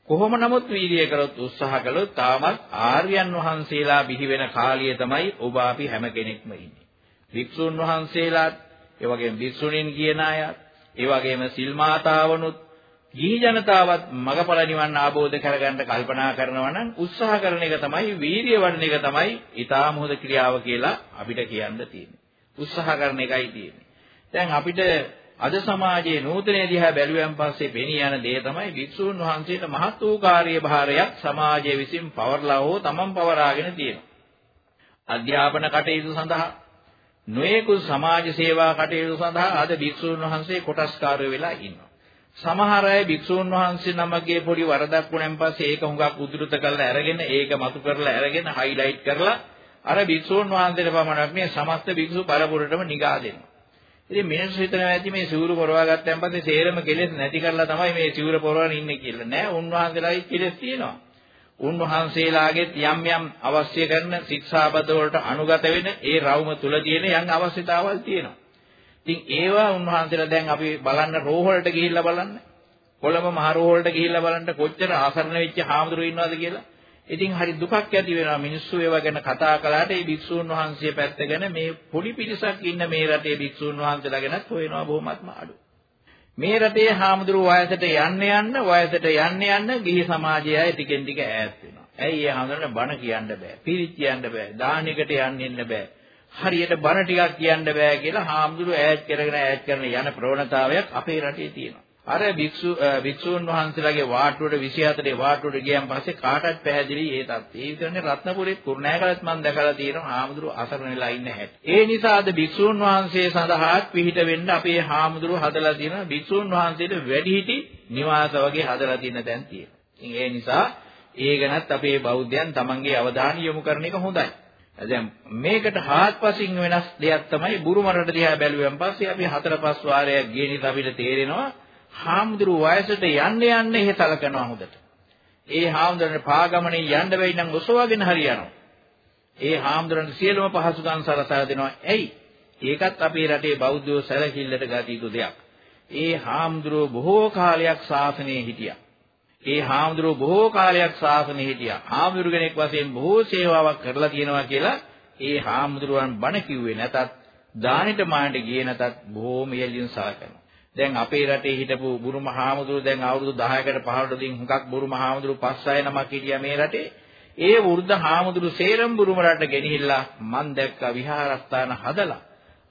කොහොම නමුත් වීර්යය කරොත් උත්සාහ කළොත් තාමත් ආර්යයන් වහන්සේලා බිහි වෙන කාලය තමයි ඔබ අපි හැම කෙනෙක්ම ඉන්නේ. වික්ෂුන් වහන්සේලාත්, ඒ වගේම වික්ෂුණීන් කියන අයත්, ඒ වගේම සිල් මාතාවනුත් ගිහි ජනතාවත් මගපල නිවන් ආબોධ කරගන්න කල්පනා කරනවා නම් උත්සාහ කරන එක තමයි වීර්ය වඩන එක තමයි ඊටාම හොඳ ක්‍රියාව කියලා අපිට කියන්න තියෙන්නේ. උත්සාහ කරන එකයි තියෙන්නේ. දැන් අපිට අද සමාජයේ නූතනයේ දිහා බැලුවෙන් පස්සේ පෙනී යන දේ තමයි වික්ෂූන් වහන්සේට මහත් වූ කාර්යභාරයක් සමාජයේ විසින් පවර්ලා හෝ තමන් පවරාගෙන තියෙනවා. අධ්‍යාපන කටයුතු සඳහා නොයෙකුත් සමාජ සේවා කටයුතු සඳහා අද භික්ෂූන් වහන්සේ කොටස්කාරයෝ වෙලා ඉන්නවා. සමහර අය භික්ෂූන් වහන්සේ නමගේ පොඩි වරදක් වුණාන් පස්සේ ඒක හුඟක් උද්දෘත කරලා අරගෙන ඒක මතු කරලා අරගෙන හයිලයිට් කරලා අර භික්ෂූන් වහන්සේට පමණක් නෙවෙයි සමස්ත භික්ෂු පරපුරටම නිගා දෙනවා. ඉතින් මිනිස්සු හිතනවා ඇති මේ සිවුරු පොරවා ගත්තන් පස්සේ සේරම කෙලෙස් නැති කරලා තමයි මේ සිවුර පොරවන ඉන්නේ කියලා. නෑ උන්වහන්සේලාගේ කෙලෙස් තියෙනවා. උන්වහන්සේලාගේ යම් යම් අවශ්‍ය කරන ශික්ෂාපද වලට අනුගත වෙන ඒ රවුම තුල තියෙන යම් අවශ්‍යතාවල් තියෙනවා. ඉතින් ඒවා උන්වහන්සේලා දැන් අපි බලන්න රෝහලට ගිහිල්ලා බලන්න. කොළඹ මහ රෝහලට ගිහිල්ලා බලන්න කොච්චර ආසරණ වෙච්ච හාමුදුරුවෝ ඉන්නවද කියලා. ඉතින් හරි දුකක් ඇති වෙනවා මිනිස්සු ඒවා ගැන කතා කළාට ඒ භික්ෂූන් වහන්සේ පැත්ත ගැන මේ පොඩි පිරිසක් ඉන්න මේ රටේ භික්ෂූන් වහන්සේලා ගැනත් හොයනවා බොහොමත්ම අඩු. මේ රටේ හාමුදුරුවෝ වයසට යන්න යන්න වයසට යන්න යන්න ගිහි සමාජය අය ටිකෙන් ටික ඈත් වෙනවා. ඇයි ඒ හාමුදුරනේ බණ කියන්න බෑ. පිරිත් කියන්න බෑ. දානෙකට යන්න ඉන්න බෑ. හරියට බණ ටිකක් කියන්න බෑ කියලා හාමුදුරුවෝ ඈත් කරගෙන ඈත් කරන යන ප්‍රවණතාවයක් අපේ රටේ තියෙනවා. අර භික්ෂු භික්ෂූන් වහන්සේලාගේ වාට්ටුවට 24 වාට්ටුවට ගියන් පස්සේ කාටවත් පැහැදිලි ඒ තත්ත්වය. ඒ විතරනේ රත්නපුරේ කුරුණෑගලත් මම දැකලා තියෙනවා හාමුදුරුවෝ අසරණ වෙලා ඉන්න හැටි. ඒ නිසා අද භික්ෂූන් වහන්සේ සඳහාත් පිහිට වෙන්න අපේ හාමුදුරුවෝ හදලා තියෙනවා භික්ෂූන් වහන්සේට වැඩිහිටි නිවාස වගේ හදලා තියෙන තැන් තියෙනවා. ඉතින් ඒ නිසා ඒ ගැනත් අපේ බෞද්ධයන් තමන්ගේ අවධානය යොමු කරන එක හොඳයි. දැන් මේකට හාත්පසින් වෙනස් දෙයක් තමයි බුරුම රට දිහා බැලුවෙන් පස්සේ අපි හතර පහ වාරයක් ගිය නිසා අපිට තේරෙනවා හාමුදුරු වයසට යන්න යන්න එහෙ සලකනවා හොඳට. ඒ හාමුදුරනේ පාගමනේ යන්න බැයි නම් ඔසවාගෙන හරියනවා. ඒ හාමුදුරන් සියලුම පහසුකම් සලසා දෙනවා. ඇයි? ඒකත් අපේ රටේ බෞද්ධයෝ සැලකිල්ලට ගත යුතු දෙයක්. ඒ හාමුදුරුව බොහෝ කාලයක් ශාසනයේ හිටියා. ඒ හාමුදුරුව බොහෝ කාලයක් ශාසනයේ හිටියා. හාමුදුරු කෙනෙක් වශයෙන් බොහෝ සේවාවක් කරලා තියෙනවා කියලා ඒ හාමුදුරුවන් බණ කිව්වේ නැතත් දානෙට මානෙට ගියේ නැතත් බොහෝම යලින් සලකනවා. දැන් අපේ රටේ හිටපු බුරු මහාමුදුරු දැන් අවුරුදු 10කට 15කට දින් හුඟක් බුරු මහාමුදුරු පස් අය නමක් හිටියා මේ රටේ. ඒ වෘද්ධ හාමුදුරු සේරම බුරුම රට ගෙනහිල්ලා මන් දැක්ක විහාරස්ථාන හදලා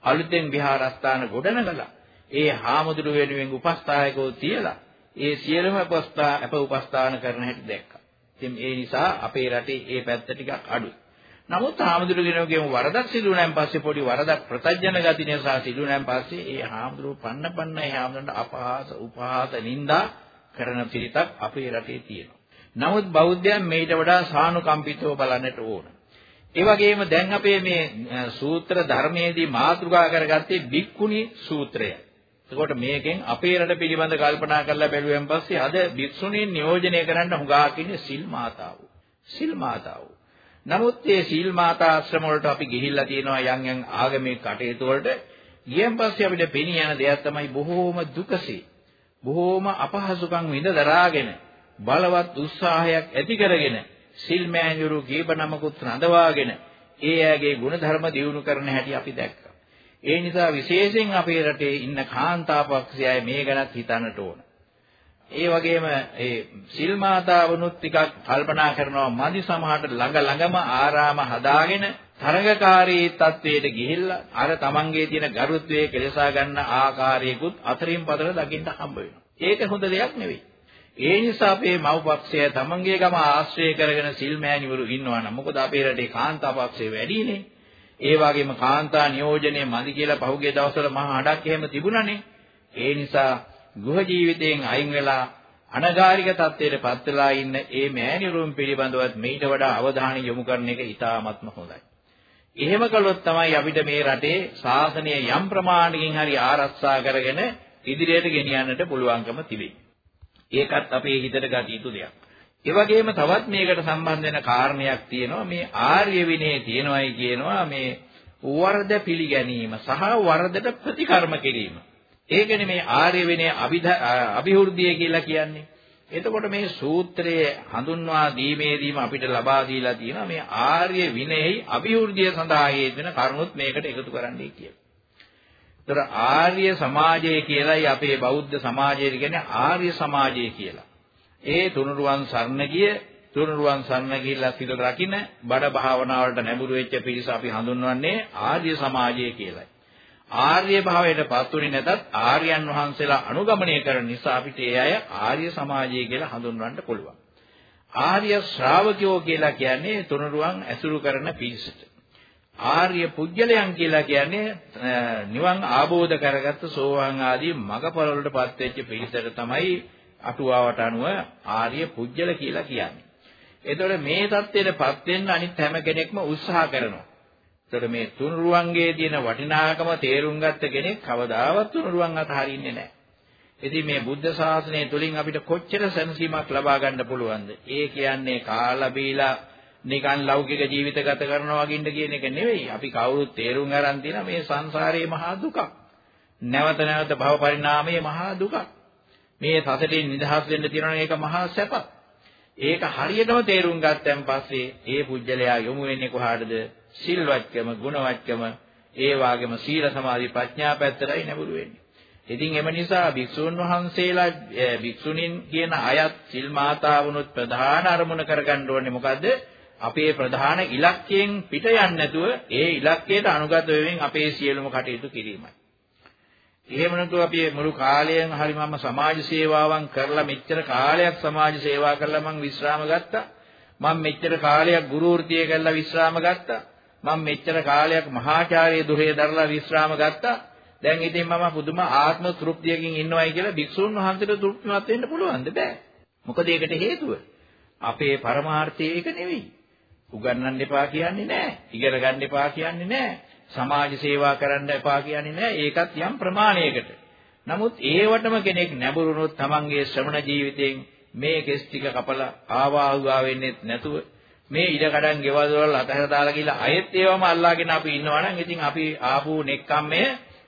අලුතෙන් විහාරස්ථාන ගොඩනගලා ඒ හාමුදුරු වෙනුවෙන් උපස්ථායකෝ තියලා ඒ සියලුම උපස්ථා අප උපස්ථාන කරන හැටි දැක්කා. ඉතින් ඒ නිසා අපේ රටේ ඒ පැත්ත ටිකක් අඩුයි. නමුත් හාමුදුරුවෝ වරදක් සිදු වුණාන් පස්සේ පොඩි වරදක් ප්‍රත්‍යජන ගති නිසා සිදු වුණාන් පස්සේ ඒ හාමුදුරුවෝ පන්න පන්න ඒ හාමුදුරන්ට අපහාස උපහාස නිନ୍ଦා කරන පිරිතක් අපේ රටේ තියෙනවා. නමුත් බෞද්ධයන් මේට වඩා සානුකම්පිතව බලන්නට ඕන. ඒ වගේම දැන් අපේ මේ සූත්‍ර ධර්මයේදී මාතෘකා කරගත්තේ බික්කුණි සූත්‍රය. එතකොට මේකෙන් අපේ රට පිළිබඳ කල්පනා කරලා බැලුවෙන් පස්සේ අද භික්ෂුණීන් නියෝජනය කරන්න හුඟා කියන්නේ සිල් මාතාවෝ. සිල් මාතාවෝ. නමුත් මේ සීල් මාතා ආශ්‍රම වලට අපි ගිහිල්ලා තියෙනවා යම් යම් ආගමික කටයුතු වලට. ගියන් පස්සේ අපිට පෙනී යන දෙයක් තමයි බොහෝම දුකසේ. බොහෝම අපහසුකම් විඳ දරාගෙන බලවත් උත්සාහයක් ඇති කරගෙන සිල් මෑණිවරු කීප නමකුත් රඳවාගෙන ඒ ඇගේ ගුණධර්ම දියුණු කරන හැටි අපි දැක්කා. ඒ නිසා විශේෂයෙන් අපේ රටේ ඉන්න කාන්තාපක්ෂයයි මේ ගැනත් හිතන්නට ඕන. ඒ වගේම ඒ සිල් මාතාවනුත් ටිකක් කල්පනා කරනවා මදි සමහරට ළඟ ළඟම ආරාම හදාගෙන තරඟකාරී තත්වයට ගිහිල්ලා අර තමන්ගේ තියෙන ගරුත්වයේ කෙලසා ගන්න ආකාරයකුත් අතරින් පතර දකින්න හම්බ වෙනවා. ඒක හොඳ දෙයක් නෙවෙයි. ඒ නිසා අපේ මව්පක්ෂය තමන්ගේ ගම ආශ්‍රය කරගෙන සිල් මෑණිවරු ඉන්නවා නම් මොකද අපේ රටේ කාන්තා පක්ෂය වැඩිනේ. ඒ වගේම කාන්තා නියෝජනය මදි කියලා පහුගිය දවස්වල මහා අඩක් එහෙම තිබුණානේ. ඒ නිසා ගෘහ ජීවිතයෙන් අයින් වෙලා අනගාരിക තත්ත්වයට පත් වෙලා ඉන්න ඒ මෑණිවරුන් පිළිබඳවත් මීට වඩා අවධානය යොමු කරන එක ඉතාමත්ම හොඳයි. එහෙම කළොත් තමයි අපිට මේ රටේ ශාසනය යම් ප්‍රමාණකින් හරි ආරක්ෂා කරගෙන ඉදිරියට ගෙනියන්නට පුළුවන්කම තිබෙන්නේ. ඒකත් අපේ හිතට ගත යුතු දෙයක්. ඒ වගේම තවත් මේකට සම්බන්ධ වෙන කාරණයක් තියෙනවා මේ ආර්ය විනය තියෙනවායි කියනවා මේ වරද පිළිගැනීම සහ වරදට ප්‍රතිකර්ම කිරීම. ඒකනේ මේ ආර්ය විනය අභිවෘද්ධිය කියලා කියන්නේ. එතකොට මේ සූත්‍රයේ හඳුන්වා දීමේදීම අපිට ලබා දීලා තියෙනවා මේ ආර්ය විනයෙහි අභිවෘද්ධිය සඳහා හේතු වෙන කරුණුත් මේකට එකතු කරන්නයි කියලා. ඒතර ආර්ය සමාජය කියලයි අපේ බෞද්ධ සමාජය කියන්නේ ආර්ය සමාජය කියලා. ඒ තුනුරුවන් සරණ ගිය තුනුරුවන් සරණ ගිහිල්ලා සිත රකින්න බඩ භාවනාවලට නැඹුරු වෙච්ච පිරිස අපි හඳුන්වන්නේ ආර්ය සමාජය කියලයි. ආර්ය භාවයට පත්ුනේ නැතත් ආර්යයන් වහන්සේලා අනුගමනය කරන නිසා අපිට ඒ අය ආර්ය සමාජය කියලා හඳුන්වන්න පුළුවන්. ආර්ය ශ්‍රාවකයෝ කියලා කියන්නේ තුනුරුවන් ඇසුරු කරන පිරිසට. ආර්ය පුජ්‍යලයන් කියලා කියන්නේ නිවන් ආબોධ කරගත්ත සෝවාන් ආදී මගපල වලටපත් වෙච්ච පිරිසට තමයි අටුවාවට අනුව ආර්ය පුජ්‍යල කියලා කියන්නේ. එතකොට මේ தත්ත්වයටපත් වෙන්න අනිත් හැම කෙනෙක්ම උත්සාහ කරනවා. එතකොට මේ තුනුරුවන්ගේ තියෙන වටිනාකම තේරුම් ගත්ත කෙනෙක් කවදාවත් තුනුරුවන් අතහරින්නේ නැහැ. ඉතින් මේ බුද්ධ ශාසනය තුලින් අපිට කොච්චර සැනසීමක් ලබා ගන්න පුළුවන්ද? ඒ කියන්නේ කාලා බීලා නිකන් ලෞකික ජීවිත ගත කරනවා වගින්න කියන එක නෙවෙයි. අපි කවුරුත් තේරුම් අරන් තියෙන මේ සංසාරයේ මහා දුකක්. නැවත නැවත භව පරිණාමයේ මහා දුකක්. මේ සසටින් නිදහස් වෙන්න තියෙනවා ඒක මහා සැපක්. ඒක හරියටම තේරුම් ගත්තන් පස්සේ ඒ පුජ්‍යලයා යොමු වෙන්නේ කොහාටද? සිල්වත්කම, ගුණවත්කම, ඒ වාගේම සීල සමාධි ප්‍රඥා පැත්තටයි නැඹුරු වෙන්නේ. ඉතින් එම නිසා භික්ෂුන් වහන්සේලා භික්ෂුණීන් කියන අයත් සිල් මාතා වුණොත් ප්‍රධාන අරමුණ කරගන්න ඕනේ මොකද්ද? අපේ ප්‍රධාන ඉලක්කයෙන් පිට යන්නේ නැතුව ඒ ඉලක්කයට අනුගත වෙමින් අපේ සියලුම කටයුතු කිරීමයි. එහෙම නැතුව අපි මුළු කාලයෙන් හරි මම සමාජ සේවාවන් කරලා මෙච්චර කාලයක් සමාජ සේවා කරලා මම විශ්‍රාම ගත්තා. මම මෙච්චර කාලයක් ගුරු වෘත්තිය කරලා විශ්‍රාම ගත්තා. මම මෙච්චර කාලයක් මහාචාර්ය දුරේ දරලා විශ්‍රාම ගත්තා. දැන් ඉතින් මම පුදුම ආත්ම තෘප්තියකින් ඉන්නවයි කියලා භික්ෂුන් වහන්සේට තෘප්තිමත් වෙන්න පුළුවන්ද බෑ. මොකද ඒකට හේතුව අපේ පරමාර්ථය ඒක නෙවෙයි. උගන්වන්න එපා කියන්නේ නැහැ. ඉගෙන ගන්න එපා කියන්නේ නැහැ. සමාජ සේවා කරන්න එපා කියන්නේ නැහැ. ඒකත් යම් ප්‍රමාණයකට. නමුත් ඒවටම කෙනෙක් නැඹුරුනොත් තමන්ගේ ශ්‍රමණ ජීවිතයෙන් මේ කෙස් ටික කපලා ආවාහුවා වෙන්නේ නැතුව මේ ඉඩ කඩන් ගෙවල් වල අතහැර දාලා ගිහලා අයෙත් ඒවම අල්ලාගෙන අපි ඉන්නවනම් ඉතින් අපි ආපු නෙක්කම්මය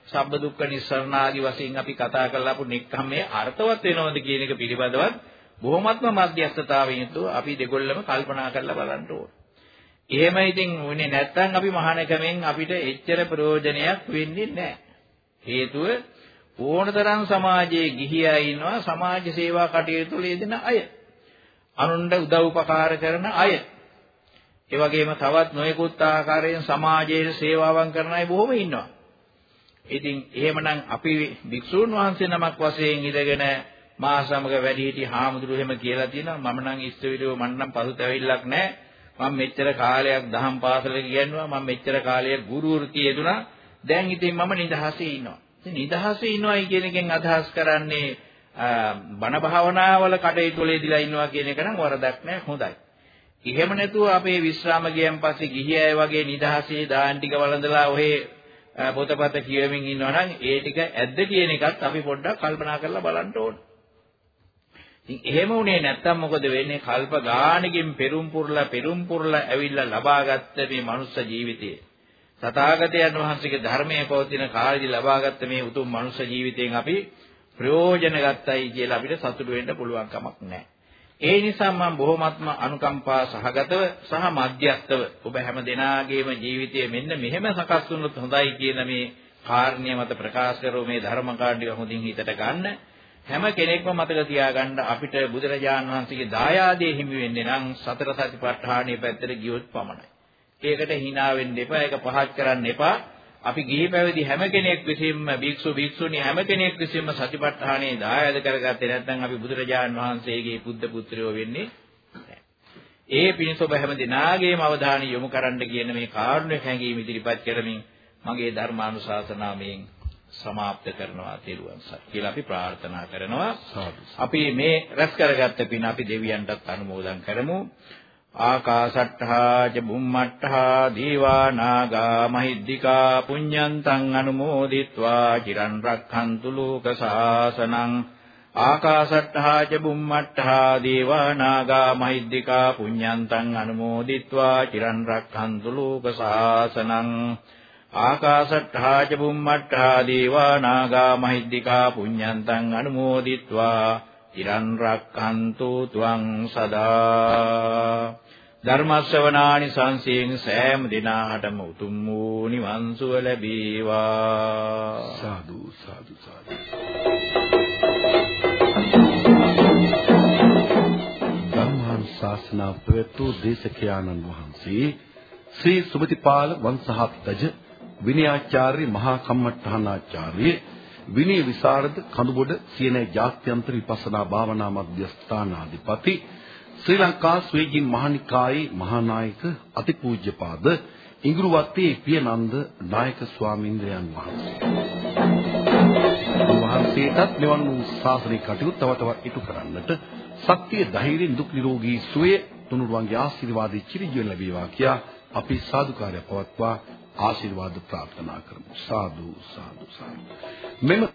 සබ්බ දුක්ඛ නිස්සරණාදී වශයෙන් අපි කතා කරලා ආපු නෙක්කම්මය අර්ථවත් වෙනවද කියන එක පිළිබඳවත් බොහොමත්ම මධ්‍යස්ථතාවයෙන් යුතුව අපි දෙගොල්ලම කල්පනා කරලා බලන්න ඕනේ. එහෙම ඉතින් උනේ නැත්තම් අපි මහානකමෙන් අපිට එච්චර ප්‍රයෝජනයක් වෙන්නේ නැහැ. හේතුව ඕනතරම් සමාජයේ ගිහියා ඉන්නවා සමාජ සේවා කටයුතු වල යෙදෙන අය. අනුන්ට උදව් උපකාර කරන අය. ඒ වගේම තවත් නොයෙකුත් ආකාරයෙන් සමාජයේ සේවාවන් කරන අය බොහොම ඉන්නවා. ඉතින් එහෙමනම් අපි භික්ෂූන් වහන්සේ නමක් වශයෙන් ඉඳගෙන මා සමග වැඩිහිටි හාමුදුරුවෝ එහෙම කියලා තියෙනවා. මම නම් ඉස්තවිලියෝ මන්නම් පසුතැවිල්ලක් නැහැ. මම මෙච්චර කාලයක් දහම් පාසලේ ගියනවා මම මෙච්චර කාලයක් ගුරු වෘත්තිය යෙදුනා දැන් ඉතින් මම නිදහසේ ඉන්නවා. ඉතින් නිදහසේ ඉන්නවයි කියන එකෙන් අදහස් කරන්නේ බණ භාවනාවල කටයුතු වලදීලා ඉන්නවා කියන එක නම් වරදක් නෑ හොඳයි. එහෙම නැතුව අපේ විශ්‍රාම ගියන් පස්සේ ගිහි අය වගේ නිදහසේ දාන් ටික වළඳලා ඔහේ පොතපත කියවමින් ඉන්නවා නම් ඒ ටික ඇද්ද කියන එකත් අපි පොඩ්ඩක් කල්පනා කරලා බලන්න ඕනේ ඉතින් එහෙම වුණේ නැත්තම් මොකද වෙන්නේ? කල්ප ගාණකින් පෙරුම් පුරලා පෙරුම් පුරලා ඇවිල්ලා ලබාගත්ත මේ මනුස්ස ජීවිතය. තථාගතයන් වහන්සේගේ ධර්මයේ පවතින කාලෙදි ලබාගත්ත මේ උතුම් මනුස්ස ජීවිතයෙන් අපි ප්‍රයෝජන ගත්තයි කියලා අපිට සතුටු වෙන්න පුළුවන් කමක් නැහැ. ඒ නිසා මම බොහොමත්ම අනුකම්පා සහගතව සහ මධ්‍යස්තව ඔබ හැම දෙනාගේම ජීවිතයේ මෙන්න මෙහෙම සකස් වුණොත් හොඳයි කියන මේ කාරණිය මත ප්‍රකාශ කරෝ මේ ධර්ම කාණ්ඩික හොඳින් හිතට ගන්න. හැම කෙනෙක්ම මතක තියාගන්න අපිට බුදුරජාණන් වහන්සේගේ දායාදයේ හිමි වෙන්නේ නම් සතර සතිපට්ඨානයේ පැත්තට ගියොත් පමණයි. ඒකට hina වෙන්න එපා, ඒක පහත් කරන්න එපා. අපි ගිහි පැවිදි හැම කෙනෙක් විසින්ම භික්ෂු භික්ෂුණී හැම කෙනෙක් විසින්ම සතිපට්ඨානයේ දායාද කරගත්තේ නැත්නම් අපි බුදුරජාණන් වහන්සේගේ බුද්ධ පුත්‍රයෝ වෙන්නේ ඒ පිණිස ඔබ හැම දිනාගේම අවධානය යොමු කරන්න කියන මේ කාරුණ්‍ය හැඟීම ඉදිරිපත් කරමින් මගේ ධර්මානුශාසනාවෙන් සමාප්ත කරනවා තෙරුවන් සර් කියලා අපි ප්‍රාර්ථනා කරනවා. අපි මේ රැස් කරගත්ත පින අපි දෙවියන්ටත් අනුමෝදන් කරමු. ආකාශට්ඨා ච බුම්මට්ඨා දීවා නාග මහිද්దికා පුඤ්ඤන්තං අනුමෝදිත්වා චිරන් රක්ඛන්තු ලෝක සාසනං ආකාශට්ඨා ච බුම්මට්ඨා දීවා නාග මහිද්దికා පුඤ්ඤන්තං අනුමෝදිත්වා චිරන් රක්ඛන්තු ලෝක සාසනං ආකාශට්ඨා ච බුම්මට්ඨා දීවා නාග මහිද්దికා පුඤ්ඤන්තං අනුමෝදිත්වා තිරන් රක්칸තු ත්වං සදා ධර්ම ශ්‍රවණානි සංසයෙන් සෑම දිනාටම උතුම් වූ නිවන් සුව ලැබේවා. සාදු සාදු සාදු. ධම්මාන් ශාසනා ප්‍රවතු දේශකයාණන් වහන්සේ ශ්‍රී සුමතිපාල වංශහත්ජ විනයාචාර්ය මහා කම්මඨානාචාර්ය විනය විසරද කඳුබොඩ සියනේ ජාත්‍යන්තර විපස්සනා භාවනා මධ්‍යස්ථානාධිපති ශ්‍රී ලංකා ස්වේජින් මහනිකායේ මහානායක අතිපූජ්‍යපාද ඉඟුරුවත්තේ පියනන්ද නායක ස්වාමීන්ද්‍රයන් වහන්සේ. වහන්සේටත් මෙවන් වූ ශාසනික කටයුතු තව තවත් ඉටු කරන්නට ශක්තිය ධෛර්යයෙන් දුක් නිරෝගී සුවය තුනුරුවන්ගේ ආශිර්වාදෙ චිරජීවන ලැබේවා කියා අපි සාදුකාරය පවත්වා ආශිර්වාද ප්‍රාර්ථනා කරමු සාදු සාදු සාදු මෙම